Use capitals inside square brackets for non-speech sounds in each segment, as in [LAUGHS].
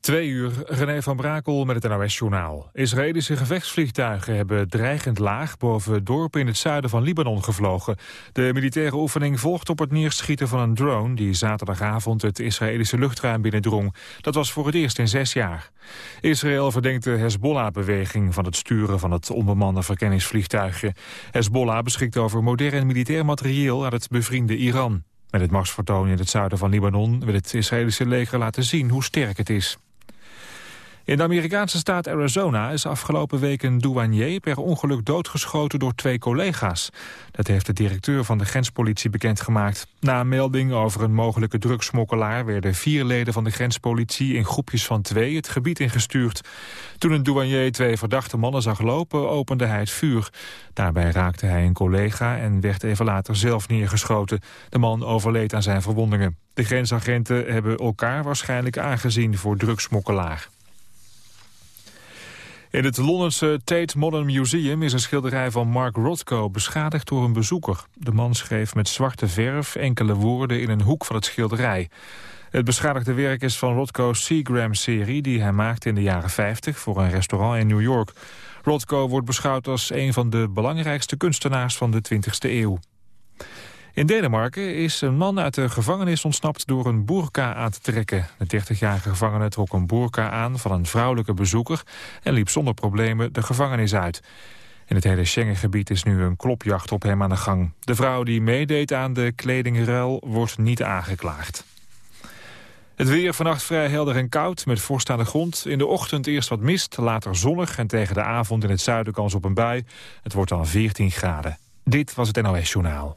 Twee uur, René van Brakel met het NOS-journaal. Israëlische gevechtsvliegtuigen hebben dreigend laag boven dorpen in het zuiden van Libanon gevlogen. De militaire oefening volgt op het neerschieten van een drone die zaterdagavond het Israëlische luchtruim binnendrong. Dat was voor het eerst in zes jaar. Israël verdenkt de Hezbollah-beweging van het sturen van het onbemande verkenningsvliegtuigje. Hezbollah beschikt over modern militair materieel uit het bevriende Iran. Met het marsvertoon in het zuiden van Libanon wil het Israëlische leger laten zien hoe sterk het is. In de Amerikaanse staat Arizona is afgelopen week een douanier per ongeluk doodgeschoten door twee collega's. Dat heeft de directeur van de grenspolitie bekendgemaakt. Na een melding over een mogelijke drugsmokkelaar werden vier leden van de grenspolitie in groepjes van twee het gebied ingestuurd. Toen een douanier twee verdachte mannen zag lopen, opende hij het vuur. Daarbij raakte hij een collega en werd even later zelf neergeschoten. De man overleed aan zijn verwondingen. De grensagenten hebben elkaar waarschijnlijk aangezien voor drugsmokkelaar. In het Londense Tate Modern Museum is een schilderij van Mark Rothko beschadigd door een bezoeker. De man schreef met zwarte verf enkele woorden in een hoek van het schilderij. Het beschadigde werk is van Rothko's Seagram-serie die hij maakte in de jaren 50 voor een restaurant in New York. Rothko wordt beschouwd als een van de belangrijkste kunstenaars van de 20e eeuw. In Denemarken is een man uit de gevangenis ontsnapt door een boerka aan te trekken. De 30-jarige gevangene trok een boerka aan van een vrouwelijke bezoeker... en liep zonder problemen de gevangenis uit. In het hele Schengengebied is nu een klopjacht op hem aan de gang. De vrouw die meedeed aan de kledingruil wordt niet aangeklaagd. Het weer vannacht vrij helder en koud, met vorst aan de grond. In de ochtend eerst wat mist, later zonnig... en tegen de avond in het zuiden kans op een bui. Het wordt dan 14 graden. Dit was het NOS Journaal.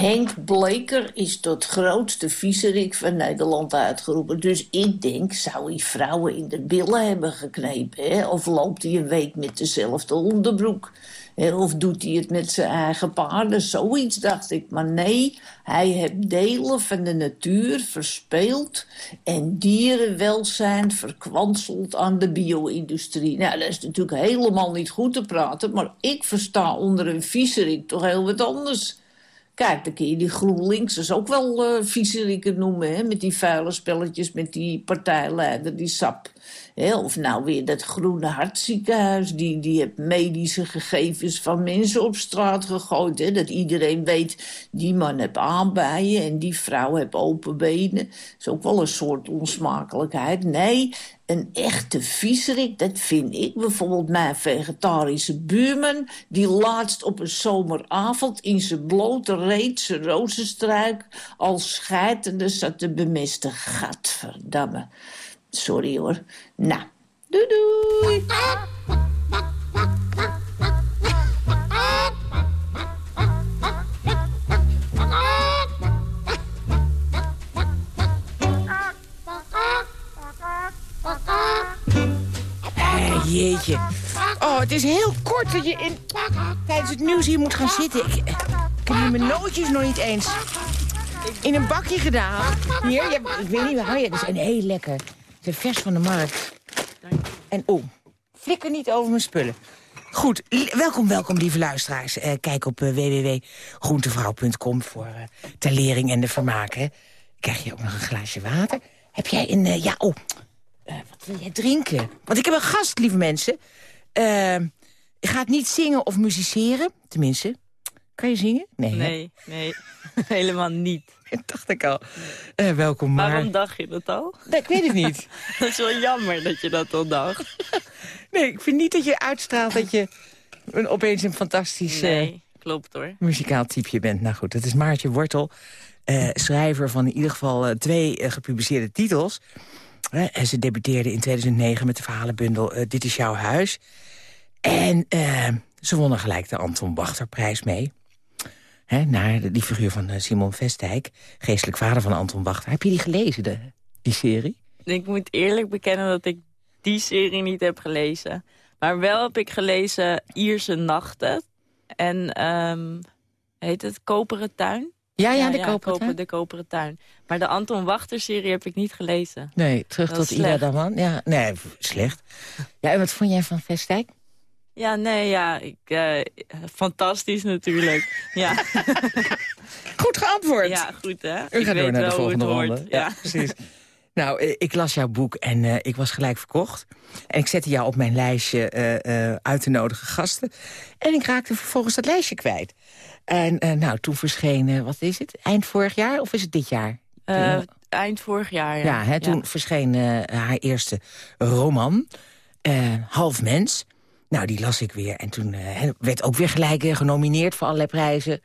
Henk Bleker is tot grootste viezerik van Nederland uitgeroepen. Dus ik denk, zou hij vrouwen in de billen hebben geknepen? Of loopt hij een week met dezelfde onderbroek? Of doet hij het met zijn eigen paarden? Zoiets dacht ik. Maar nee, hij heeft delen van de natuur verspeeld... en dierenwelzijn verkwanseld aan de bio-industrie. Nou, dat is natuurlijk helemaal niet goed te praten... maar ik versta onder een viezerik toch heel wat anders... Kijk, dan kun je die GroenLinksers ook wel uh, noemen... Hè? met die vuile spelletjes met die partijleider, die sap. Hè? Of nou weer dat Groene Hartziekenhuis... die, die heeft medische gegevens van mensen op straat gegooid. Hè? Dat iedereen weet, die man heeft aanbijen... en die vrouw heeft open benen. Dat is ook wel een soort onsmakelijkheid. Nee, een echte viezerik, dat vind ik bijvoorbeeld mijn vegetarische buurman... die laatst op een zomeravond in zijn blote reet zijn rozenstruik... als scheitende zat te bemesten. Gadverdamme. Sorry hoor. Nou, doei doei. Jeetje. Oh, het is heel kort dat je in, tijdens het nieuws hier moet gaan zitten. Ik, heb hier mijn nootjes nog niet eens in een bakje gedaan. Hier, je, ik weet niet waar. Ja, die zijn heel lekker. Zijn vers van de markt. En oh, flikker niet over mijn spullen. Goed, welkom, welkom lieve luisteraars. Uh, kijk op uh, www.groentevrouw.com voor uh, lering en de vermaken. Krijg je ook nog een glaasje water? Heb jij een... ja, oh, wat wil jij drinken? Want ik heb een gast, lieve mensen. ik ga het niet zingen of musiceren. Tenminste, kan je zingen? Nee, nee, nee. [LAUGHS] helemaal niet. [LAUGHS] Dat dacht ik al. Uh, welkom, maar... Waarom dacht je dat al? Nee, ik weet het niet. [LAUGHS] dat is wel jammer dat je dat al dacht. nee, ik vind niet dat je uitstraalt dat je een, opeens een fantastisch... Nee, klopt hoor. Muzikaal typeje bent. Nou goed, dat is Maartje Wortel. Uh, schrijver van in ieder geval uh, twee gepubliceerde titels. En ze debuteerde in 2009 met de verhalenbundel Dit is jouw huis. En ze wonnen gelijk de Anton Wachterprijs mee. Hè, naar die figuur van eh, Simon Vestdijk, geestelijk vader van Anton Wachter. Heb je die gelezen, de, die serie? Ik moet eerlijk bekennen dat ik die serie niet heb gelezen. Maar wel heb ik gelezen Ierse Nachten. En ehm, heet het Koperen Tuin? Ja, ja, de ja, koperen Koper- tuin. De Koperen Tuin. Maar de Anton Wachter-serie heb ik niet gelezen. Nee, terug tot Ida. Daman. Ja, nee, slecht. Ja, en wat vond jij van Vestijk? Ja, nee, ja. Ik, eh, fantastisch natuurlijk. Ja, [LAUGHS] Goed geantwoord. ja goed hè. U gaat door naar de volgende ronde. Ja. [LAUGHS] precies. nou, eh, ik las jouw boek en eh, ik was gelijk verkocht. En ik zette jou op mijn lijstje eh, uit te nodigen gasten. En ik raakte vervolgens dat lijstje kwijt. En eh, nou, toen verscheen, eh, wat is het, eind vorig jaar of is het dit jaar? Eh, eind vorig jaar. Ja, ja, hè, toen verscheen haar eerste roman, Half Mens. Nou, die las ik weer. En toen werd ook weer gelijk genomineerd voor allerlei prijzen.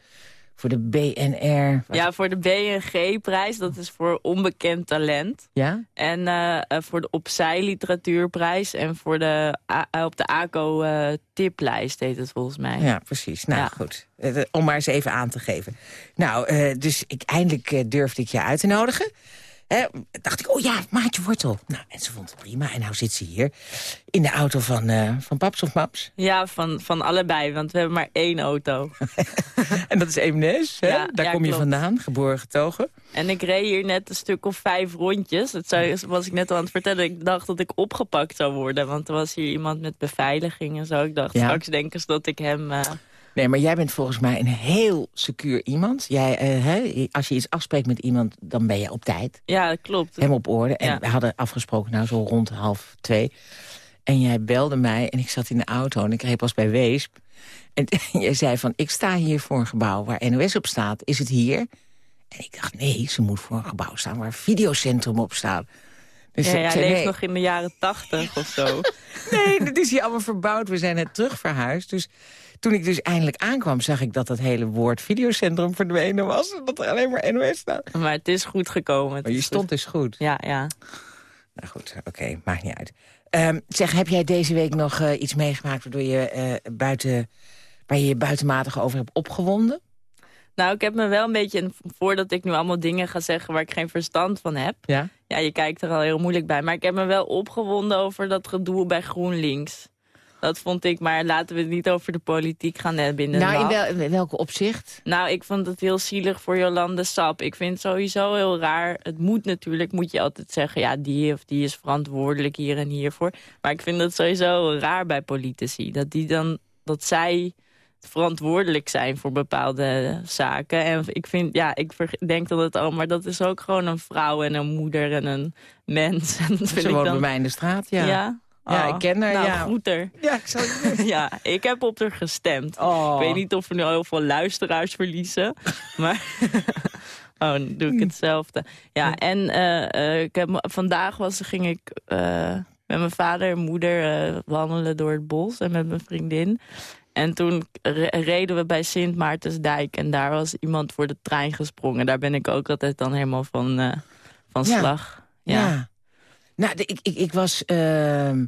Voor de BNR. wat- Ja, voor de BNG-prijs, dat is voor onbekend talent. ja? En eh, eh, voor de Opzij Literatuurprijs en voor de, eh, op de ACO tiplijst heet het volgens mij. Ja, precies. Nou, Ja. goed. Om maar eens even aan te geven. Nou, dus ik, eindelijk durfde ik je uit te nodigen. Hè, dacht ik, oh ja, Maatje Wortel. Nou, en ze vond het prima. En nou zit ze hier in de auto van, eh, van Paps of Maps. Ja, van, van allebei, want we hebben maar één auto. [LAUGHS] En dat is Eemnes, hè? Ja, Daar ja, kom je vandaan, geboren getogen. En ik reed hier net een stuk of vijf rondjes. Dat zou, was ik net al aan het vertellen. Ik dacht dat ik opgepakt zou worden. Want er was hier iemand met beveiliging en zo. Ik dacht, Ja. straks denken ze dat ik hem... eh, Nee, maar jij bent volgens mij een heel secuur iemand. Jij, eh, hè, als je iets afspreekt met iemand, dan ben je op tijd. ja, dat klopt. Hem op orde. En Ja. we hadden afgesproken, nou zo rond half twee. En jij belde mij en ik zat in de auto en ik reed pas bij Weesp. En [LAUGHS] jij zei van, ik sta hier voor een gebouw waar NOS op staat. Is het hier? En ik dacht, nee, ze moet voor een gebouw staan waar Videocentrum op staat. Dus Ja, zei, leeft nee, nog in de jaren tachtig of zo. [LAUGHS] nee, dat is hier allemaal verbouwd. We zijn net terug verhuisd. Dus toen ik dus eindelijk aankwam, zag ik dat dat hele woord Videocentrum verdwenen was. En dat er alleen maar NOS staat. maar het is goed gekomen. Maar je is stond goed. dus goed. Ja, ja. Nou goed, oké, maakt niet uit. Ehm, zeg, heb jij deze week nog eh, iets meegemaakt... waardoor je, eh, buiten, waar je je buitenmatig over hebt opgewonden? Nou, ik heb me wel een beetje... Voordat ik nu allemaal dingen ga zeggen waar ik geen verstand van heb... Ja? Ja, je kijkt er al heel moeilijk bij. Maar ik heb me wel opgewonden over dat gedoe bij GroenLinks. Dat vond ik, maar laten we het niet over de politiek gaan de Nou, in, wel- in welke opzicht? Nou, ik vond het heel zielig voor Jolande Sap. Ik vind het sowieso heel raar. Het moet natuurlijk, moet je altijd zeggen... ja, die of die is verantwoordelijk hier en hiervoor. Maar ik vind het sowieso raar bij politici. Dat, die dan, dat zij verantwoordelijk zijn voor bepaalde zaken. En ik vind, ja, ik denk dat het al... maar dat is ook gewoon een vrouw en een moeder en een mens. [LAUGHS] En dat Ze ik woont dan... bij mij in de straat, ja. Ja? Ja, Oh. ik ken haar, nou, ja. Ja, ik zal [LAUGHS] je Ja, ik heb op haar gestemd. Oh. Ik weet niet of we nu al heel veel luisteraars verliezen. [LAUGHS] maar oh, dan doe ik hetzelfde. Ja, en eh, eh, ik heb, vandaag was, ging ik eh, met mijn vader en moeder wandelen door het bos. En met mijn vriendin. En toen re- reden we bij Sint Maartensdijk. En daar was iemand voor de trein gesprongen. Daar ben ik ook altijd dan helemaal van, eh, van Ja. slag. Ja. Nou, de- ik, ik, ik was, ehm,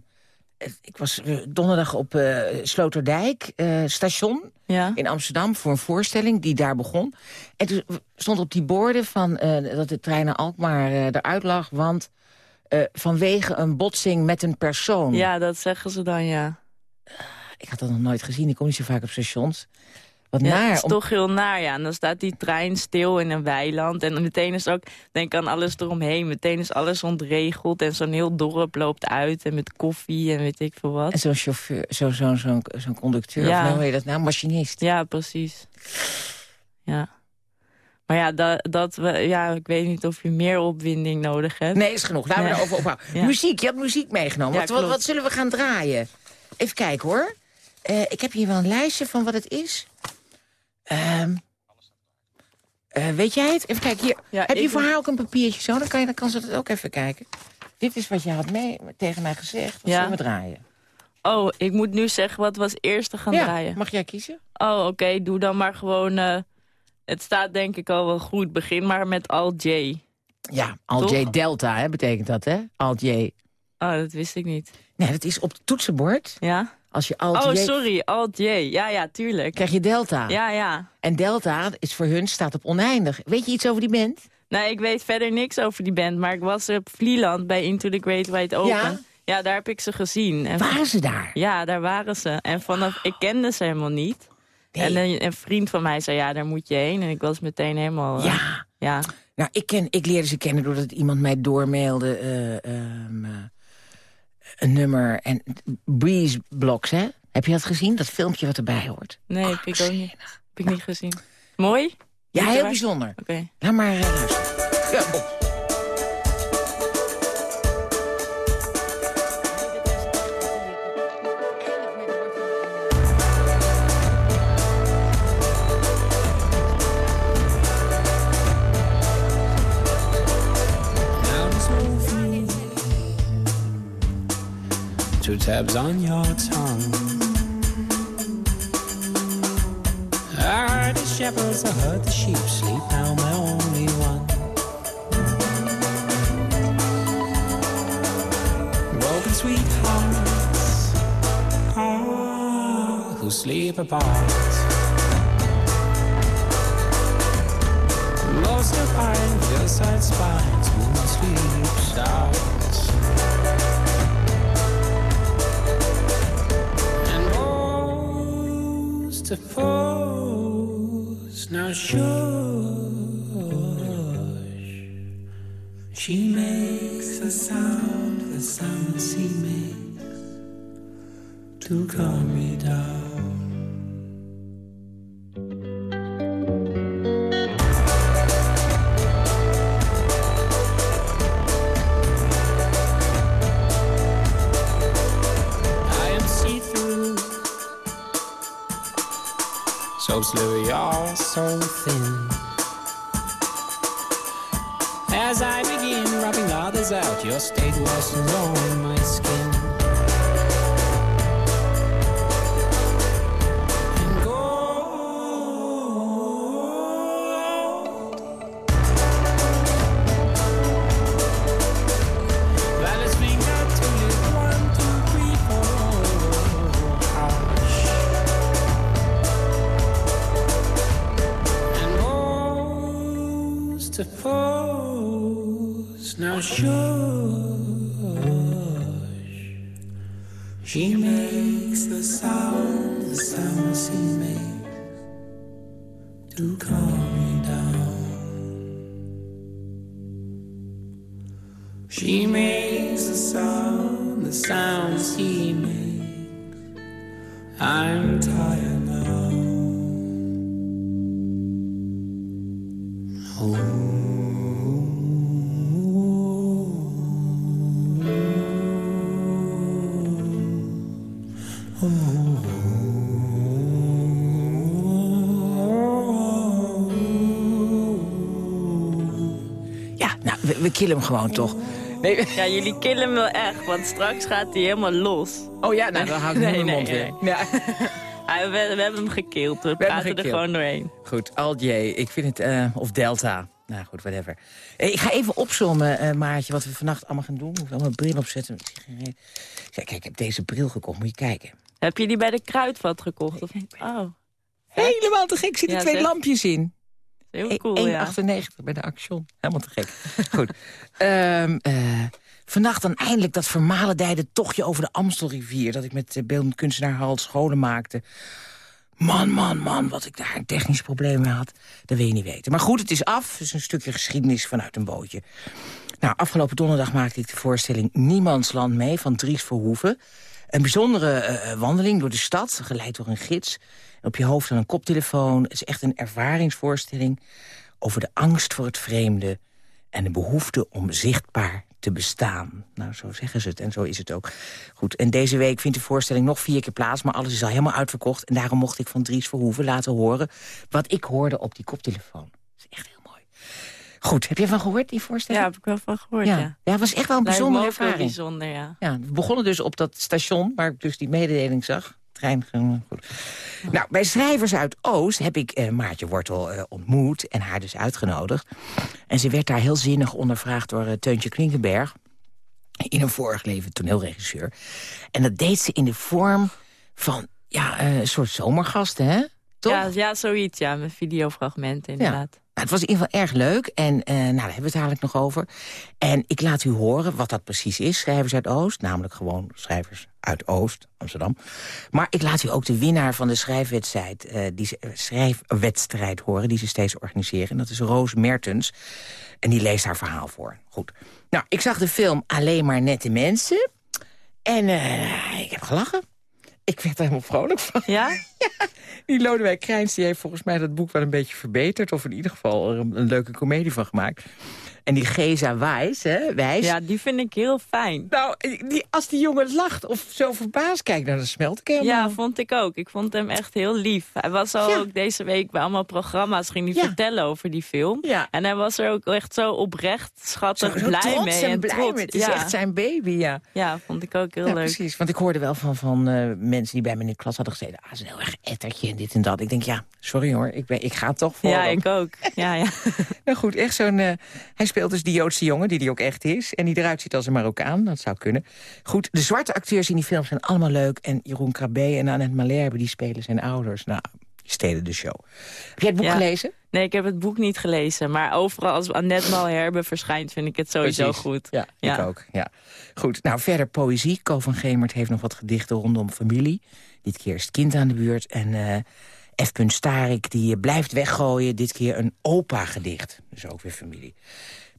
ik was eh, donderdag op eh, Sloterdijk station ja. in Amsterdam... voor een voorstelling die daar begon. En toen stond op die borden van, dat de trein naar Alkmaar eruit lag... want vanwege een botsing met een persoon. ja, dat zeggen ze dan, ja. Ik had dat nog nooit gezien, ik kom niet zo vaak op stations. Wat Ja, naar. het is om- toch heel naar, ja. En dan staat die trein stil in een weiland. En meteen is ook, denk aan alles eromheen. Meteen is alles ontregeld. En zo'n heel dorp loopt uit. En met koffie en weet ik veel wat. En zo'n chauffeur, zo'n zo, zo'n conducteur, Ja. of hoe heet dat nou, machinist. Ja, precies. Ja. Maar ja, dat, dat we, ja, ik weet niet of je meer opwinding nodig hebt. Nee, is genoeg. Laten we ophouden. [LAUGHS] Ja. Muziek, je hebt muziek meegenomen. Ja, wat, wat zullen we gaan draaien? Even kijken hoor. Eh, ik heb hier wel een lijstje van wat het is. Ehm, eh, weet jij het? Even kijken hier. Ja, heb je voor haar ook een papiertje zo? Dan kan, je, dan kan ze dat ook even kijken. Dit is wat je had mee, tegen mij gezegd. Wat Ja. zullen we draaien? Oh, ik moet nu zeggen wat we als eerste gaan ja, draaien. mag jij kiezen? Oh, oké, doe dan maar gewoon... eh, het staat denk ik al wel goed. Begin maar met Alt J. Ja, Alt-J Toch? Delta hè, betekent dat, hè? Alt-J. Oh, dat wist ik niet. Nee, dat is op het toetsenbord. Ja? Als je Oh, Alt-J... sorry, Alt J. Ja, ja, tuurlijk. krijg je Delta. Ja, ja. En Delta is voor hun staat op oneindig. Weet je iets over die band? Nee, ik weet verder niks over die band. Maar ik was op Vlieland bij Into the Great Wide Open. Ja? Ja, daar heb ik ze gezien. En Waren ze daar? Ja, daar waren ze. En vanaf, ik kende ze helemaal niet. Nee. En een, een vriend van mij zei, ja, daar moet je heen. En ik was meteen helemaal... eh, Ja. ja. Nou, ik, ken, ik leerde ze kennen doordat iemand mij doormailde... eh, ehm, eh, een nummer en Breeze Blocks, hè? Heb je dat gezien? Dat filmpje wat erbij hoort. Nee, heb ik ook niet, heb ik niet gezien. Mooi? Ja, heel bijzonder. Oké. Laat maar eh, luisteren. Ja, Two tabs on your tongue. I heard the shepherds, I heard the sheep sleep. Now the only one. Broken sweethearts, ah, who sleep apart. Most of mine, your side spines, moon sleeps out. Of foes now shush. She makes a sound, the sound she makes to calm me down. So thin. As I begin rubbing others out, your state wasn't on nou, we, we killen hem gewoon toch. Nee, Ja, jullie killen hem wel echt, want straks gaat hij helemaal los. oh ja, nou, dan hou ik Nee, mijn nee, mond nee. weer. Ja. [LAUGHS] Ah, we, we hebben hem gekild, we, praten er gewoon doorheen. Goed, Alt J, ik vind het... eh, of Delta. Nou goed, whatever. Eh, ik ga even opzommen, eh, Maartje, wat we vannacht allemaal gaan doen. Ik moet wel mijn bril opzetten. Kijk, kijk, ik heb deze bril gekocht, moet je kijken. Heb je die bij de kruidvat gekocht? Of? Oh, Helemaal te gek, zitten Ja, twee zeg. lampjes in. Heel cool, ja. 1,98 bij de Action. Helemaal te gek. Goed. [LAUGHS] Eh, vannacht dan eindelijk dat vermalendijde tochtje over de Amstelrivier... dat ik met uh, beeldend kunstenaar Harold Scholen maakte. Man, man, man, wat ik daar een technisch probleem mee had. Dat wil je niet weten. Maar goed, het is af. Het is een stukje geschiedenis vanuit een bootje. Nou, afgelopen donderdag maakte ik de voorstelling Niemandsland mee... van Dries Verhoeven. Een bijzondere eh, wandeling door de stad, geleid door een gids. Op je hoofd dan een koptelefoon. Het is echt een ervaringsvoorstelling over de angst voor het vreemde... en de behoefte om zichtbaar te bestaan. Nou, zo zeggen ze het en zo is het ook. Goed, en deze week vindt de voorstelling nog vier keer plaats... maar alles is al helemaal uitverkocht. En daarom mocht ik van Dries Verhoeven laten horen... wat ik hoorde op die koptelefoon. Dat is echt heel mooi. Goed, heb je van gehoord, die Ja, voorstelling? heb ik wel van gehoord, ja. ja. was echt wel een bijzondere ervaring. bijzonder, ja. Ja, we begonnen dus op dat station waar ik dus die mededeling zag. Trein, goed. Nou, bij Schrijvers uit Oost heb ik eh, Maartje Wortel eh, ontmoet en haar dus uitgenodigd. En ze werd daar heel zinnig ondervraagd door eh, Teuntje Klinkenberg. In een vorig leven toneelregisseur. En dat deed ze in de vorm van ja, eh, een soort zomergasten, hè? Toch? Ja, ja, zoiets, ja, met videofragmenten inderdaad. Het was in ieder geval erg leuk. En eh, nou, daar hebben we het eigenlijk nog over. En ik laat u horen wat dat precies is, Schrijvers uit Oost. Namelijk gewoon schrijvers uit Oost, Amsterdam. Maar ik laat u ook de winnaar van de schrijfwedstrijd, eh, die, eh, schrijfwedstrijd horen... die ze steeds organiseren. En dat is Roos Mertens. En die leest haar verhaal voor. Goed. Nou, ik zag de film Alleen maar nette mensen. En ik heb gelachen. Ik werd er helemaal vrolijk van. [LAUGHS] Ja? Die Lodewijk Krijns die heeft volgens mij dat boek wel een beetje verbeterd. Of in ieder geval er een, een leuke komedie van gemaakt. En die Geza Wijs, hè, Wijs. Ja, die vind ik heel fijn. Nou, die, als die jongen lacht of zo verbaasd kijkt, nou, dan smelt ik helemaal. Ja, vond ik ook. Ik vond hem echt heel lief. Hij was al Ja. ook deze week bij allemaal programma's, ging hij Ja. vertellen over die film. Ja. En hij was er ook echt zo oprecht, schattig, Zo- zo blij trots mee. en blij trots. mee. Het is echt zijn baby, ja. ja, vond ik ook heel leuk. precies. Want ik hoorde wel van, van eh, mensen die bij me in de klas hadden gezeten... ah, ze is een heel erg ettertje en dit en dat. Ik denk, ja, sorry hoor, ik, ben, ik ga toch voor Ja, hem. ik ook. Ja, ja. [LAUGHS] Nou goed, echt zo'n... hij speelt dus die Joodse jongen, die die ook echt is. En die eruit ziet als een Marokkaan, dat zou kunnen. Goed, de zwarte acteurs in die film zijn allemaal leuk. En Jeroen Krabbe en Annette Malherbe, die spelen zijn ouders. Nou, die stelen de show. Heb jij het boek Ja. gelezen? Nee, ik heb het boek niet gelezen. Maar overal als Annette Malherbe verschijnt, vind ik het sowieso Precies. goed. Ja, ik Ja. ook. Ja. Goed, nou verder poëzie. Ko van Gemert heeft nog wat gedichten rondom familie. Dit keer is het kind aan de beurt. En eh F. Starik die blijft weggooien. Dit keer een opa-gedicht. Dus ook weer familie.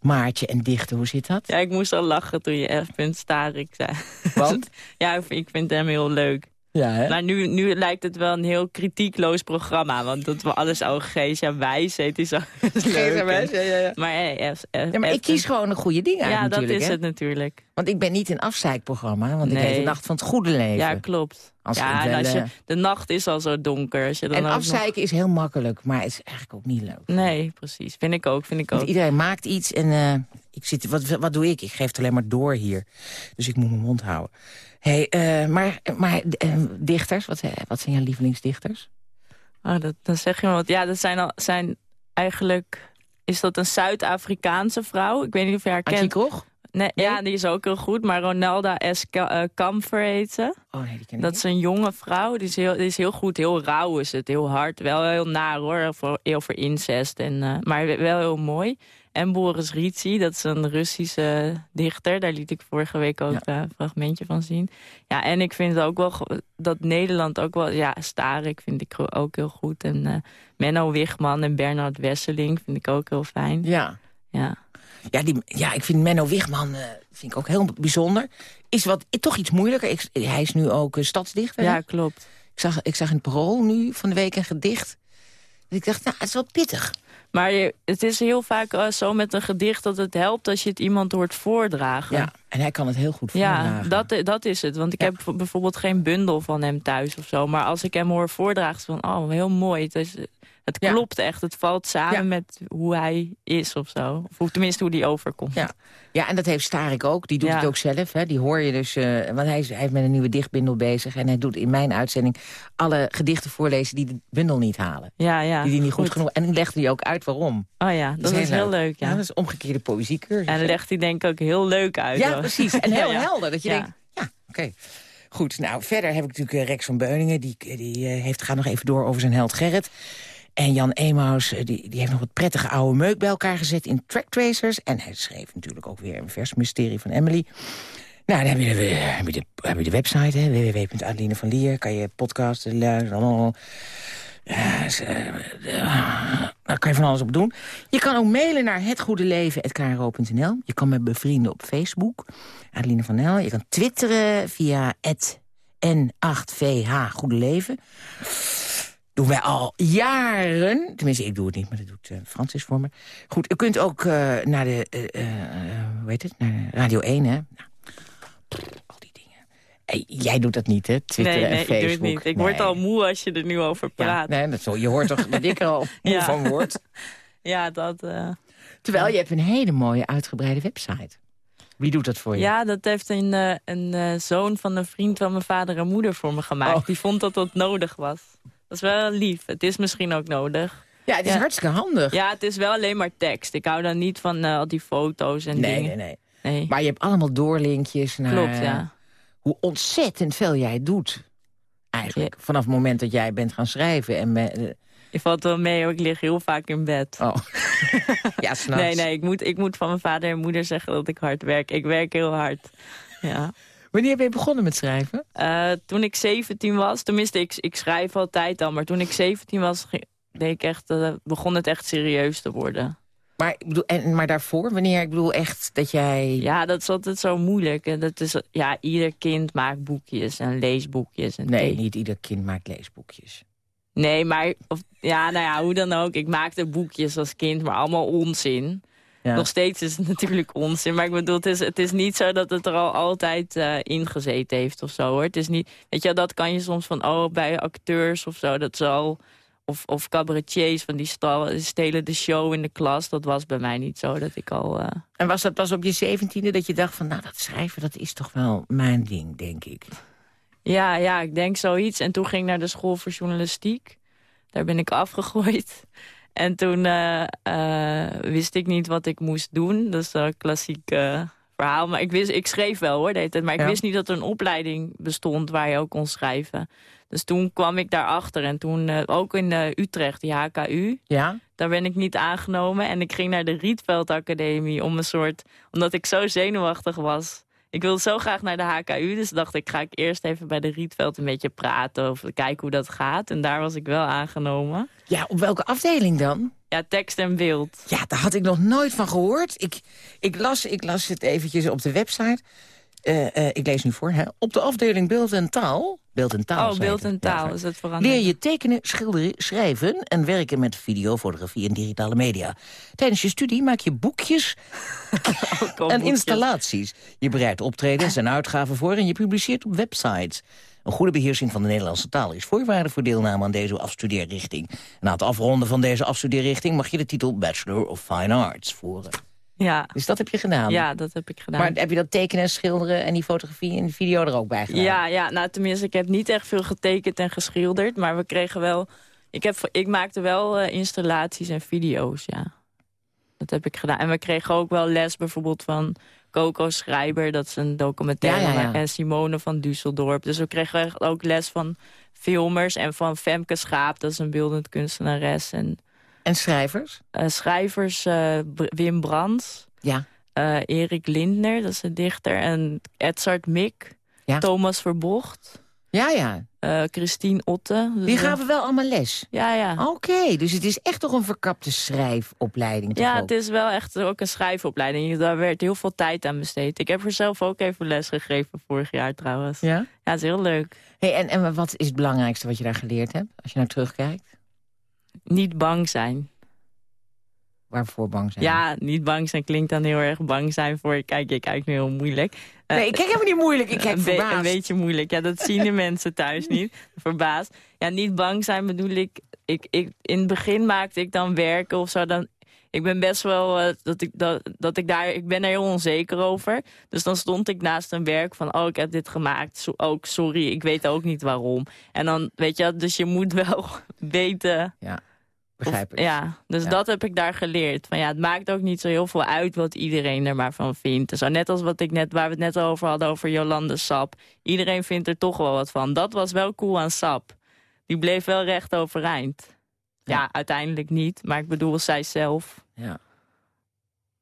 Maartje en dichten, hoe zit dat? Ja, ik moest al lachen toen je F. Starik zei. Want? [LAUGHS] ja, ik vind- ik vind hem heel leuk. Ja, hè? Maar nu, nu lijkt het wel een heel kritiekloos programma. Want dat we alles al Geesja Wijs zo is [LAUGHS] leuk. wijs, ja, ja, ja. Maar, hey, F, F, Ja, maar ik kies gewoon een goede ding uit Ja, dat is hè? het natuurlijk. Want ik ben niet een afzeikprogramma, want ik heet de Nacht van het Goede Leven. Ja, klopt. Als ja, het en als je, eh, de nacht is al zo donker. Als je dan en nog- afzeiken is heel makkelijk, maar het is eigenlijk ook niet leuk. Nee, precies. Vind ik ook, vind ik Want ook. iedereen maakt iets en eh, ik zit, wat, wat doe ik? Ik geef het alleen maar door hier. Dus ik moet mijn mond houden. Hey, eh, maar maar eh, dichters, wat, eh, wat zijn jouw lievelingsdichters? Oh, dat, dan zeg je maar wat. Ja, dat zijn, al, zijn eigenlijk... Is dat een Zuid-Afrikaanse vrouw? Ik weet niet of je haar kent. Krog? Nee, Ja, die is ook heel goed. Maar Ronalda S. Ka- Kamfer heet ze. Oh nee, die ken ik Dat is een jonge vrouw. Die is, heel, die is heel goed. Heel rauw is het. Heel hard. Wel heel naar hoor. Over, heel veel incest. En, maar wel heel mooi. En Boris Ritsi, dat is een Russische dichter. Daar liet ik vorige week ook eh, een fragmentje van zien. Ja, en ik vind ook wel dat Nederland ook wel... Ja, Starik vind ik ook heel goed. En eh, Menno Wigman en Bernard Wesseling vind ik ook heel fijn. Ja. Ja. Ja, die, ja, ik vind Menno Wigman eh, vind ik ook heel bijzonder. Is wat, toch iets moeilijker. Ik, hij is nu ook eh, stadsdichter. hè? ja, klopt. Ik, zag, ik zag in het parool nu van de week een gedicht. Dat ik dacht, nou, het is wel pittig. Maar je- het is heel vaak eh, zo met een gedicht dat het helpt als je het iemand hoort voordragen. Ja, en hij kan het heel goed Ja, voordragen. dat, dat is het. Want ik Ja. heb bijvoorbeeld geen bundel van hem thuis of zo. Maar als ik hem hoor voordragen, is het van, oh, heel mooi. Het, is, het Ja. klopt echt. Het valt samen Ja. met hoe hij is of zo. Of hoe, tenminste hoe hij overkomt. Ja. ja, en dat heeft Starik ook. Die doet Ja. het ook zelf. Hè. Die hoor je dus, eh, want hij is, hij is met een nieuwe dichtbundel bezig. En hij doet in mijn uitzending alle gedichten voorlezen die de bundel niet halen. ja. ja, die die niet goed, genoeg... En dan legt hij ook uit waarom. Oh ja, dat, is heel leuk. Ja. dat is omgekeerde poëziecursus. en legt hij denk ik ook heel leuk uit. Ja, hoor. precies. En [LAUGHS] heel helder. Dat je denkt, ja, oké. Goed, nou, verder heb ik natuurlijk eh, Rex van Beuningen. Die, die eh, heeft, gaat nog even door over zijn held Gerrit. En Jan Emaus, eh, die, die heeft nog wat prettige oude meuk bij elkaar gezet in Track Tracers. En hij schreef natuurlijk ook weer een vers mysterie van Emily. Nou, dan heb je de, heb je de, website, www.adeline van Lier. Kan je podcasten, luisteren. Ja, is, eh, eh, daar kan je van alles op doen. Je kan ook mailen naar hetgoedeleven.kro.nl. Je kan me bevrienden op Facebook. Adeline van Nel. Je kan twitteren via het N8VH Goede Leven. Doen wij al jaren. Tenminste, ik doe het niet, maar dat doet uh, Francis voor me. Goed, u kunt ook uh, naar de... Uh, hoe heet het? Naar Radio 1, hè? Nou, al die dingen. Hey, jij doet dat niet, hè? Twitter nee, en nee, Facebook. ik doe het niet. Ik nee. word al moe als je er nu over praat. Ja, nee, dat zo. Je hoort toch dat ik er al [LAUGHS] moe Ja. van word? [LAUGHS] Ja, dat... eh, Terwijl je hebt een hele mooie uitgebreide website. Wie doet dat voor je? Ja, dat heeft een, eh, een eh, zoon van een vriend van mijn vader en moeder voor me gemaakt. Oh. Die vond dat dat nodig was. Dat is wel lief. Het is misschien ook nodig. Ja, het is Ja. hartstikke handig. Ja, het is wel alleen maar tekst. Ik hou dan niet van eh, al die foto's en nee, dingen. nee, nee. Nee. Maar je hebt allemaal doorlinkjes naar Klopt, ja. hoe ontzettend veel jij doet. Eigenlijk, vanaf het moment dat jij bent gaan schrijven. En me- eh, Je valt wel mee, hoor. ik lig heel vaak in bed. Oh. [LAUGHS] ja, s'nachts. nee, nee, ik moet, ik moet van mijn vader en moeder zeggen dat ik hard werk. Ik werk heel hard. Ja. Wanneer ben je begonnen met schrijven? Uh, toen ik 17 was, tenminste, ik, ik schrijf altijd al, maar toen ik 17 was, deed ik echt, uh, begon het echt serieus te worden. Maar, ik bedoel, en, maar daarvoor, wanneer? Ik bedoel echt dat jij... Ja, dat is altijd zo moeilijk. En dat is, ja, ieder kind maakt boekjes en leesboekjes. En nee, niet ieder kind maakt leesboekjes. Nee, maar of, ja, nou ja, hoe dan ook. Ik maakte boekjes als kind, maar allemaal onzin. Ja. Nog steeds is het [LAUGHS] natuurlijk onzin. Maar ik bedoel, het is, het is niet zo dat het er al altijd uh, ingezeten heeft of zo, hoor. Het is niet, weet je, dat kan je soms van, oh, bij acteurs of zo, dat zal... Of, of cabaretiers, van die stal, stelen de show in de klas. Dat was bij mij niet zo, dat ik al... Uh... En was dat pas op je zeventiende dat je dacht van... nou, dat schrijven, dat is toch wel mijn ding, denk ik. Ja, ja, ik denk zoiets. En toen ging ik naar de school voor journalistiek. Daar ben ik afgegooid. En toen uh, uh, wist ik niet wat ik moest doen. Dat is een klassiek uh, verhaal. Maar ik, wist, ik schreef wel hoor, deed het. Maar ik ja. wist niet dat er een opleiding bestond waar je ook kon schrijven. Dus toen kwam ik daarachter. En toen ook in Utrecht, die HKU. Ja? Daar ben ik niet aangenomen. En ik ging naar de Rietveld Academie om een soort... Omdat ik zo zenuwachtig was ik wilde zo graag naar de HKU, dus dacht ik, ga ik eerst even bij de Rietveld een beetje praten of kijken hoe dat gaat. En daar was ik wel aangenomen. Ja, op welke afdeling dan? Ja, tekst en beeld. Ja, daar had ik nog nooit van gehoord. Ik, ik, las, ik las het eventjes op de website. Uh, uh, ik lees nu voor, hè. Op de afdeling beeld en taal... Beeld en taal, Oh, beeld en taal, is het veranderd. Leer je tekenen, schilderen, schrijven... en werken met video, fotografie en digitale media. Tijdens je studie maak je boekjes [LAUGHS] en installaties. Je bereidt optredens en uitgaven voor... en je publiceert op websites. Een goede beheersing van de Nederlandse taal is voorwaarde voor deelname aan deze afstudeerrichting. Na het afronden van deze afstudeerrichting mag je de titel Bachelor of Fine Arts voeren. Ja. Dus dat heb je gedaan? Ja, dat heb ik gedaan. Maar heb je dat tekenen en schilderen en die fotografie en die video er ook bij gedaan? Ja, ja nou tenminste, ik heb niet echt veel getekend en geschilderd. Maar we kregen wel... Ik, heb, ik maakte wel uh, installaties en video's, ja. Dat heb ik gedaan. En we kregen ook wel les bijvoorbeeld van Coco Schrijber. Dat is een documentaire. Ja, ja, ja. En Simone van Düsseldorp. Dus we kregen ook les van filmers. En van Femke Schaap, dat is een beeldend kunstenares. En, en schrijvers? Uh, schrijvers uh, Wim Brands. Ja. Uh, Erik Lindner, dat is een dichter. En Edzard Mik. Ja. Thomas Verbocht. Ja, ja. Uh, Christine Otte. Die gaven wel allemaal les? Ja, ja. Oké, okay, dus het is echt toch een verkapte schrijfopleiding? Ja, ook? het is wel echt ook een schrijfopleiding. Daar werd heel veel tijd aan besteed. Ik heb er zelf ook even les gegeven vorig jaar trouwens. Ja? Ja, het is heel leuk. Hey, en, en wat is het belangrijkste wat je daar geleerd hebt, als je naar terugkijkt? Niet bang zijn. Waarvoor bang zijn? Ja, niet bang zijn klinkt dan heel erg bang zijn voor... Kijk, je kijkt nu heel moeilijk. Nee, ik kijk helemaal niet moeilijk. Ik kijk een, verbaasd. een beetje moeilijk. Ja, dat zien de [LAUGHS] mensen thuis niet. Verbaasd. Ja, niet bang zijn bedoel ik, ik, ik... In het begin maakte ik dan werken of zo. Dan, ik ben best wel... Uh, dat, ik, dat, dat ik daar... Ik ben er heel onzeker over. Dus dan stond ik naast een werk van... Oh, ik heb dit gemaakt. Zo, ook, sorry, ik weet ook niet waarom. En dan, weet je... Dus je moet wel [LAUGHS] weten... Ja. Begrijp ik. Of, ja, dus Ja. dat heb ik daar geleerd. Van, ja, het maakt ook niet zo heel veel uit wat iedereen er maar van vindt. Zo net als wat ik net, waar we het net over hadden over Jolande Sap. Iedereen vindt er toch wel wat van. Dat was wel cool aan Sap. Die bleef wel recht overeind. Ja, Ja. uiteindelijk niet. Maar ik bedoel, zij zelf. Ja.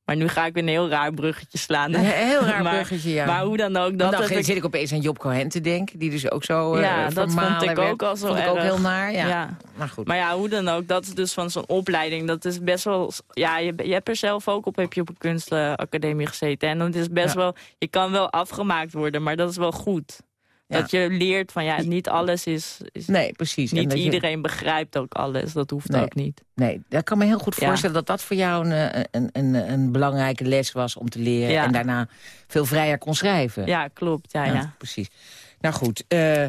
Maar nu ga ik een heel raar bruggetje slaan. Een heel raar [LAUGHS] Maar- bruggetje, ja. Maar hoe dan ook, dat dan ik... zit ik opeens aan Job Cohen te denken, die dus ook zo eh Ja, dat vond ik werd. ook al zo Vond ik ook heel naar, ja. ja. Maar goed. Maar ja, hoe dan ook, dat is dus van zo'n opleiding. Dat is best wel... Ja, je, je hebt er zelf ook op, heb je op een kunstacademie gezeten. En dan is best Ja. wel... Je kan wel afgemaakt worden, maar dat is wel goed. Ja. Dat je leert van, ja, niet alles is... is nee, precies. En niet je- iedereen begrijpt ook alles. Dat hoeft Nee. ook niet. Nee, dat kan me heel goed Ja. voorstellen dat dat voor jou een, eh, een, een, een belangrijke les was om te leren. Ja. En daarna veel vrijer kon schrijven. Ja, klopt. Ja, ja. precies. Nou goed, eh,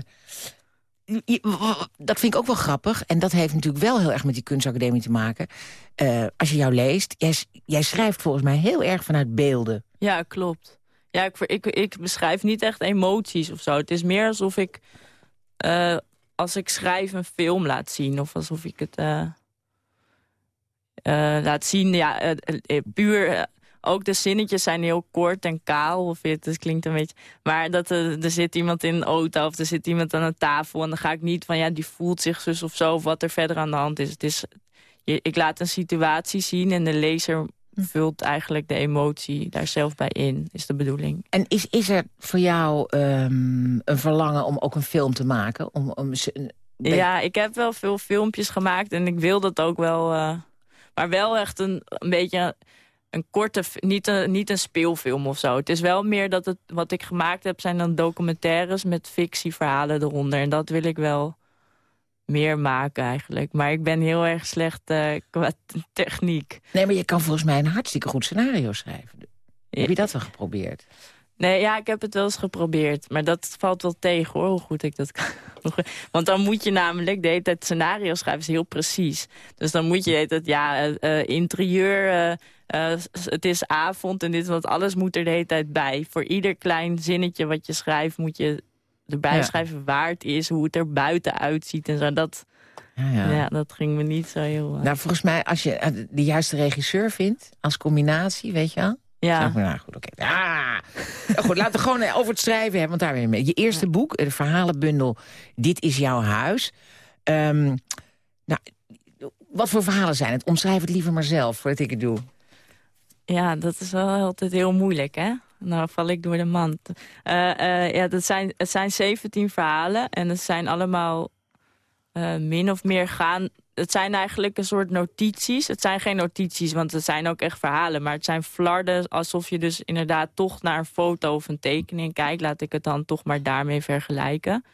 dat vind ik ook wel grappig. En dat heeft natuurlijk wel heel erg met die kunstacademie te maken. Eh, als je jou leest, jij, jij schrijft volgens mij heel erg vanuit beelden. Ja, klopt. Ja, ik, ik, ik beschrijf niet echt emoties of zo. Het is meer alsof ik, eh, als ik schrijf, een film laat zien. Of alsof ik het eh, eh, laat zien, ja, puur... ook de zinnetjes zijn heel kort en kaal. Of het, het klinkt een beetje... Maar dat er, er zit iemand in een auto of er zit iemand aan een tafel... en dan ga ik niet van, ja, die voelt zich zus of zo... of wat er verder aan de hand is. Het is je, ik laat een situatie zien en de lezer vult eigenlijk de emotie daar zelf bij in, is de bedoeling. En is, is er voor jou ehm, een verlangen om ook een film te maken? Om, om, Ja, ik heb wel veel filmpjes gemaakt en ik wil dat ook wel. eh, maar wel echt een, een beetje een korte, niet een, niet een speelfilm of zo. Het is wel meer dat het wat ik gemaakt heb zijn dan documentaires met fictieverhalen eronder. En dat wil ik wel meer maken eigenlijk. Maar ik ben heel erg slecht eh, qua techniek. Nee, maar je kan volgens mij een hartstikke goed scenario schrijven. Ja. Heb je dat wel geprobeerd? Nee, ja, ik heb het wel eens geprobeerd. Maar dat valt wel tegen, hoor, hoe goed ik dat kan. [LAUGHS] Want dan moet je namelijk de hele tijd scenario schrijven, is heel precies. Dus dan moet je tijd, ja, eh, eh, interieur, het is avond en dit, want alles moet er de hele tijd bij. Voor ieder klein zinnetje wat je schrijft, moet je erbij schrijven waar het is, hoe het er buiten uitziet en zo. Dat, Ja, ja. ja. dat ging me niet zo heel... eh, Nou, volgens mij, als je eh, de juiste regisseur vindt, als combinatie, weet je wel? ja. Nou, nou, goed, oké. Ah. Nou, goed, laten we gewoon eh, over het schrijven hebben, want daar ben je mee. Je eerste boek, de verhalenbundel Dit is jouw huis. Ehm, nou, wat voor verhalen zijn het? Omschrijf het liever maar zelf, voordat ik het doe. Ja, dat is wel altijd heel moeilijk, hè? Nou val ik door de mand. Eh, eh, ja, dat zijn, het zijn 17 verhalen en het zijn allemaal eh, min of meer gaan... Het zijn eigenlijk een soort notities. Het zijn geen notities, want het zijn ook echt verhalen. Maar het zijn flarden, alsof je dus inderdaad toch naar een foto of een tekening kijkt. Laat ik het dan toch maar daarmee vergelijken.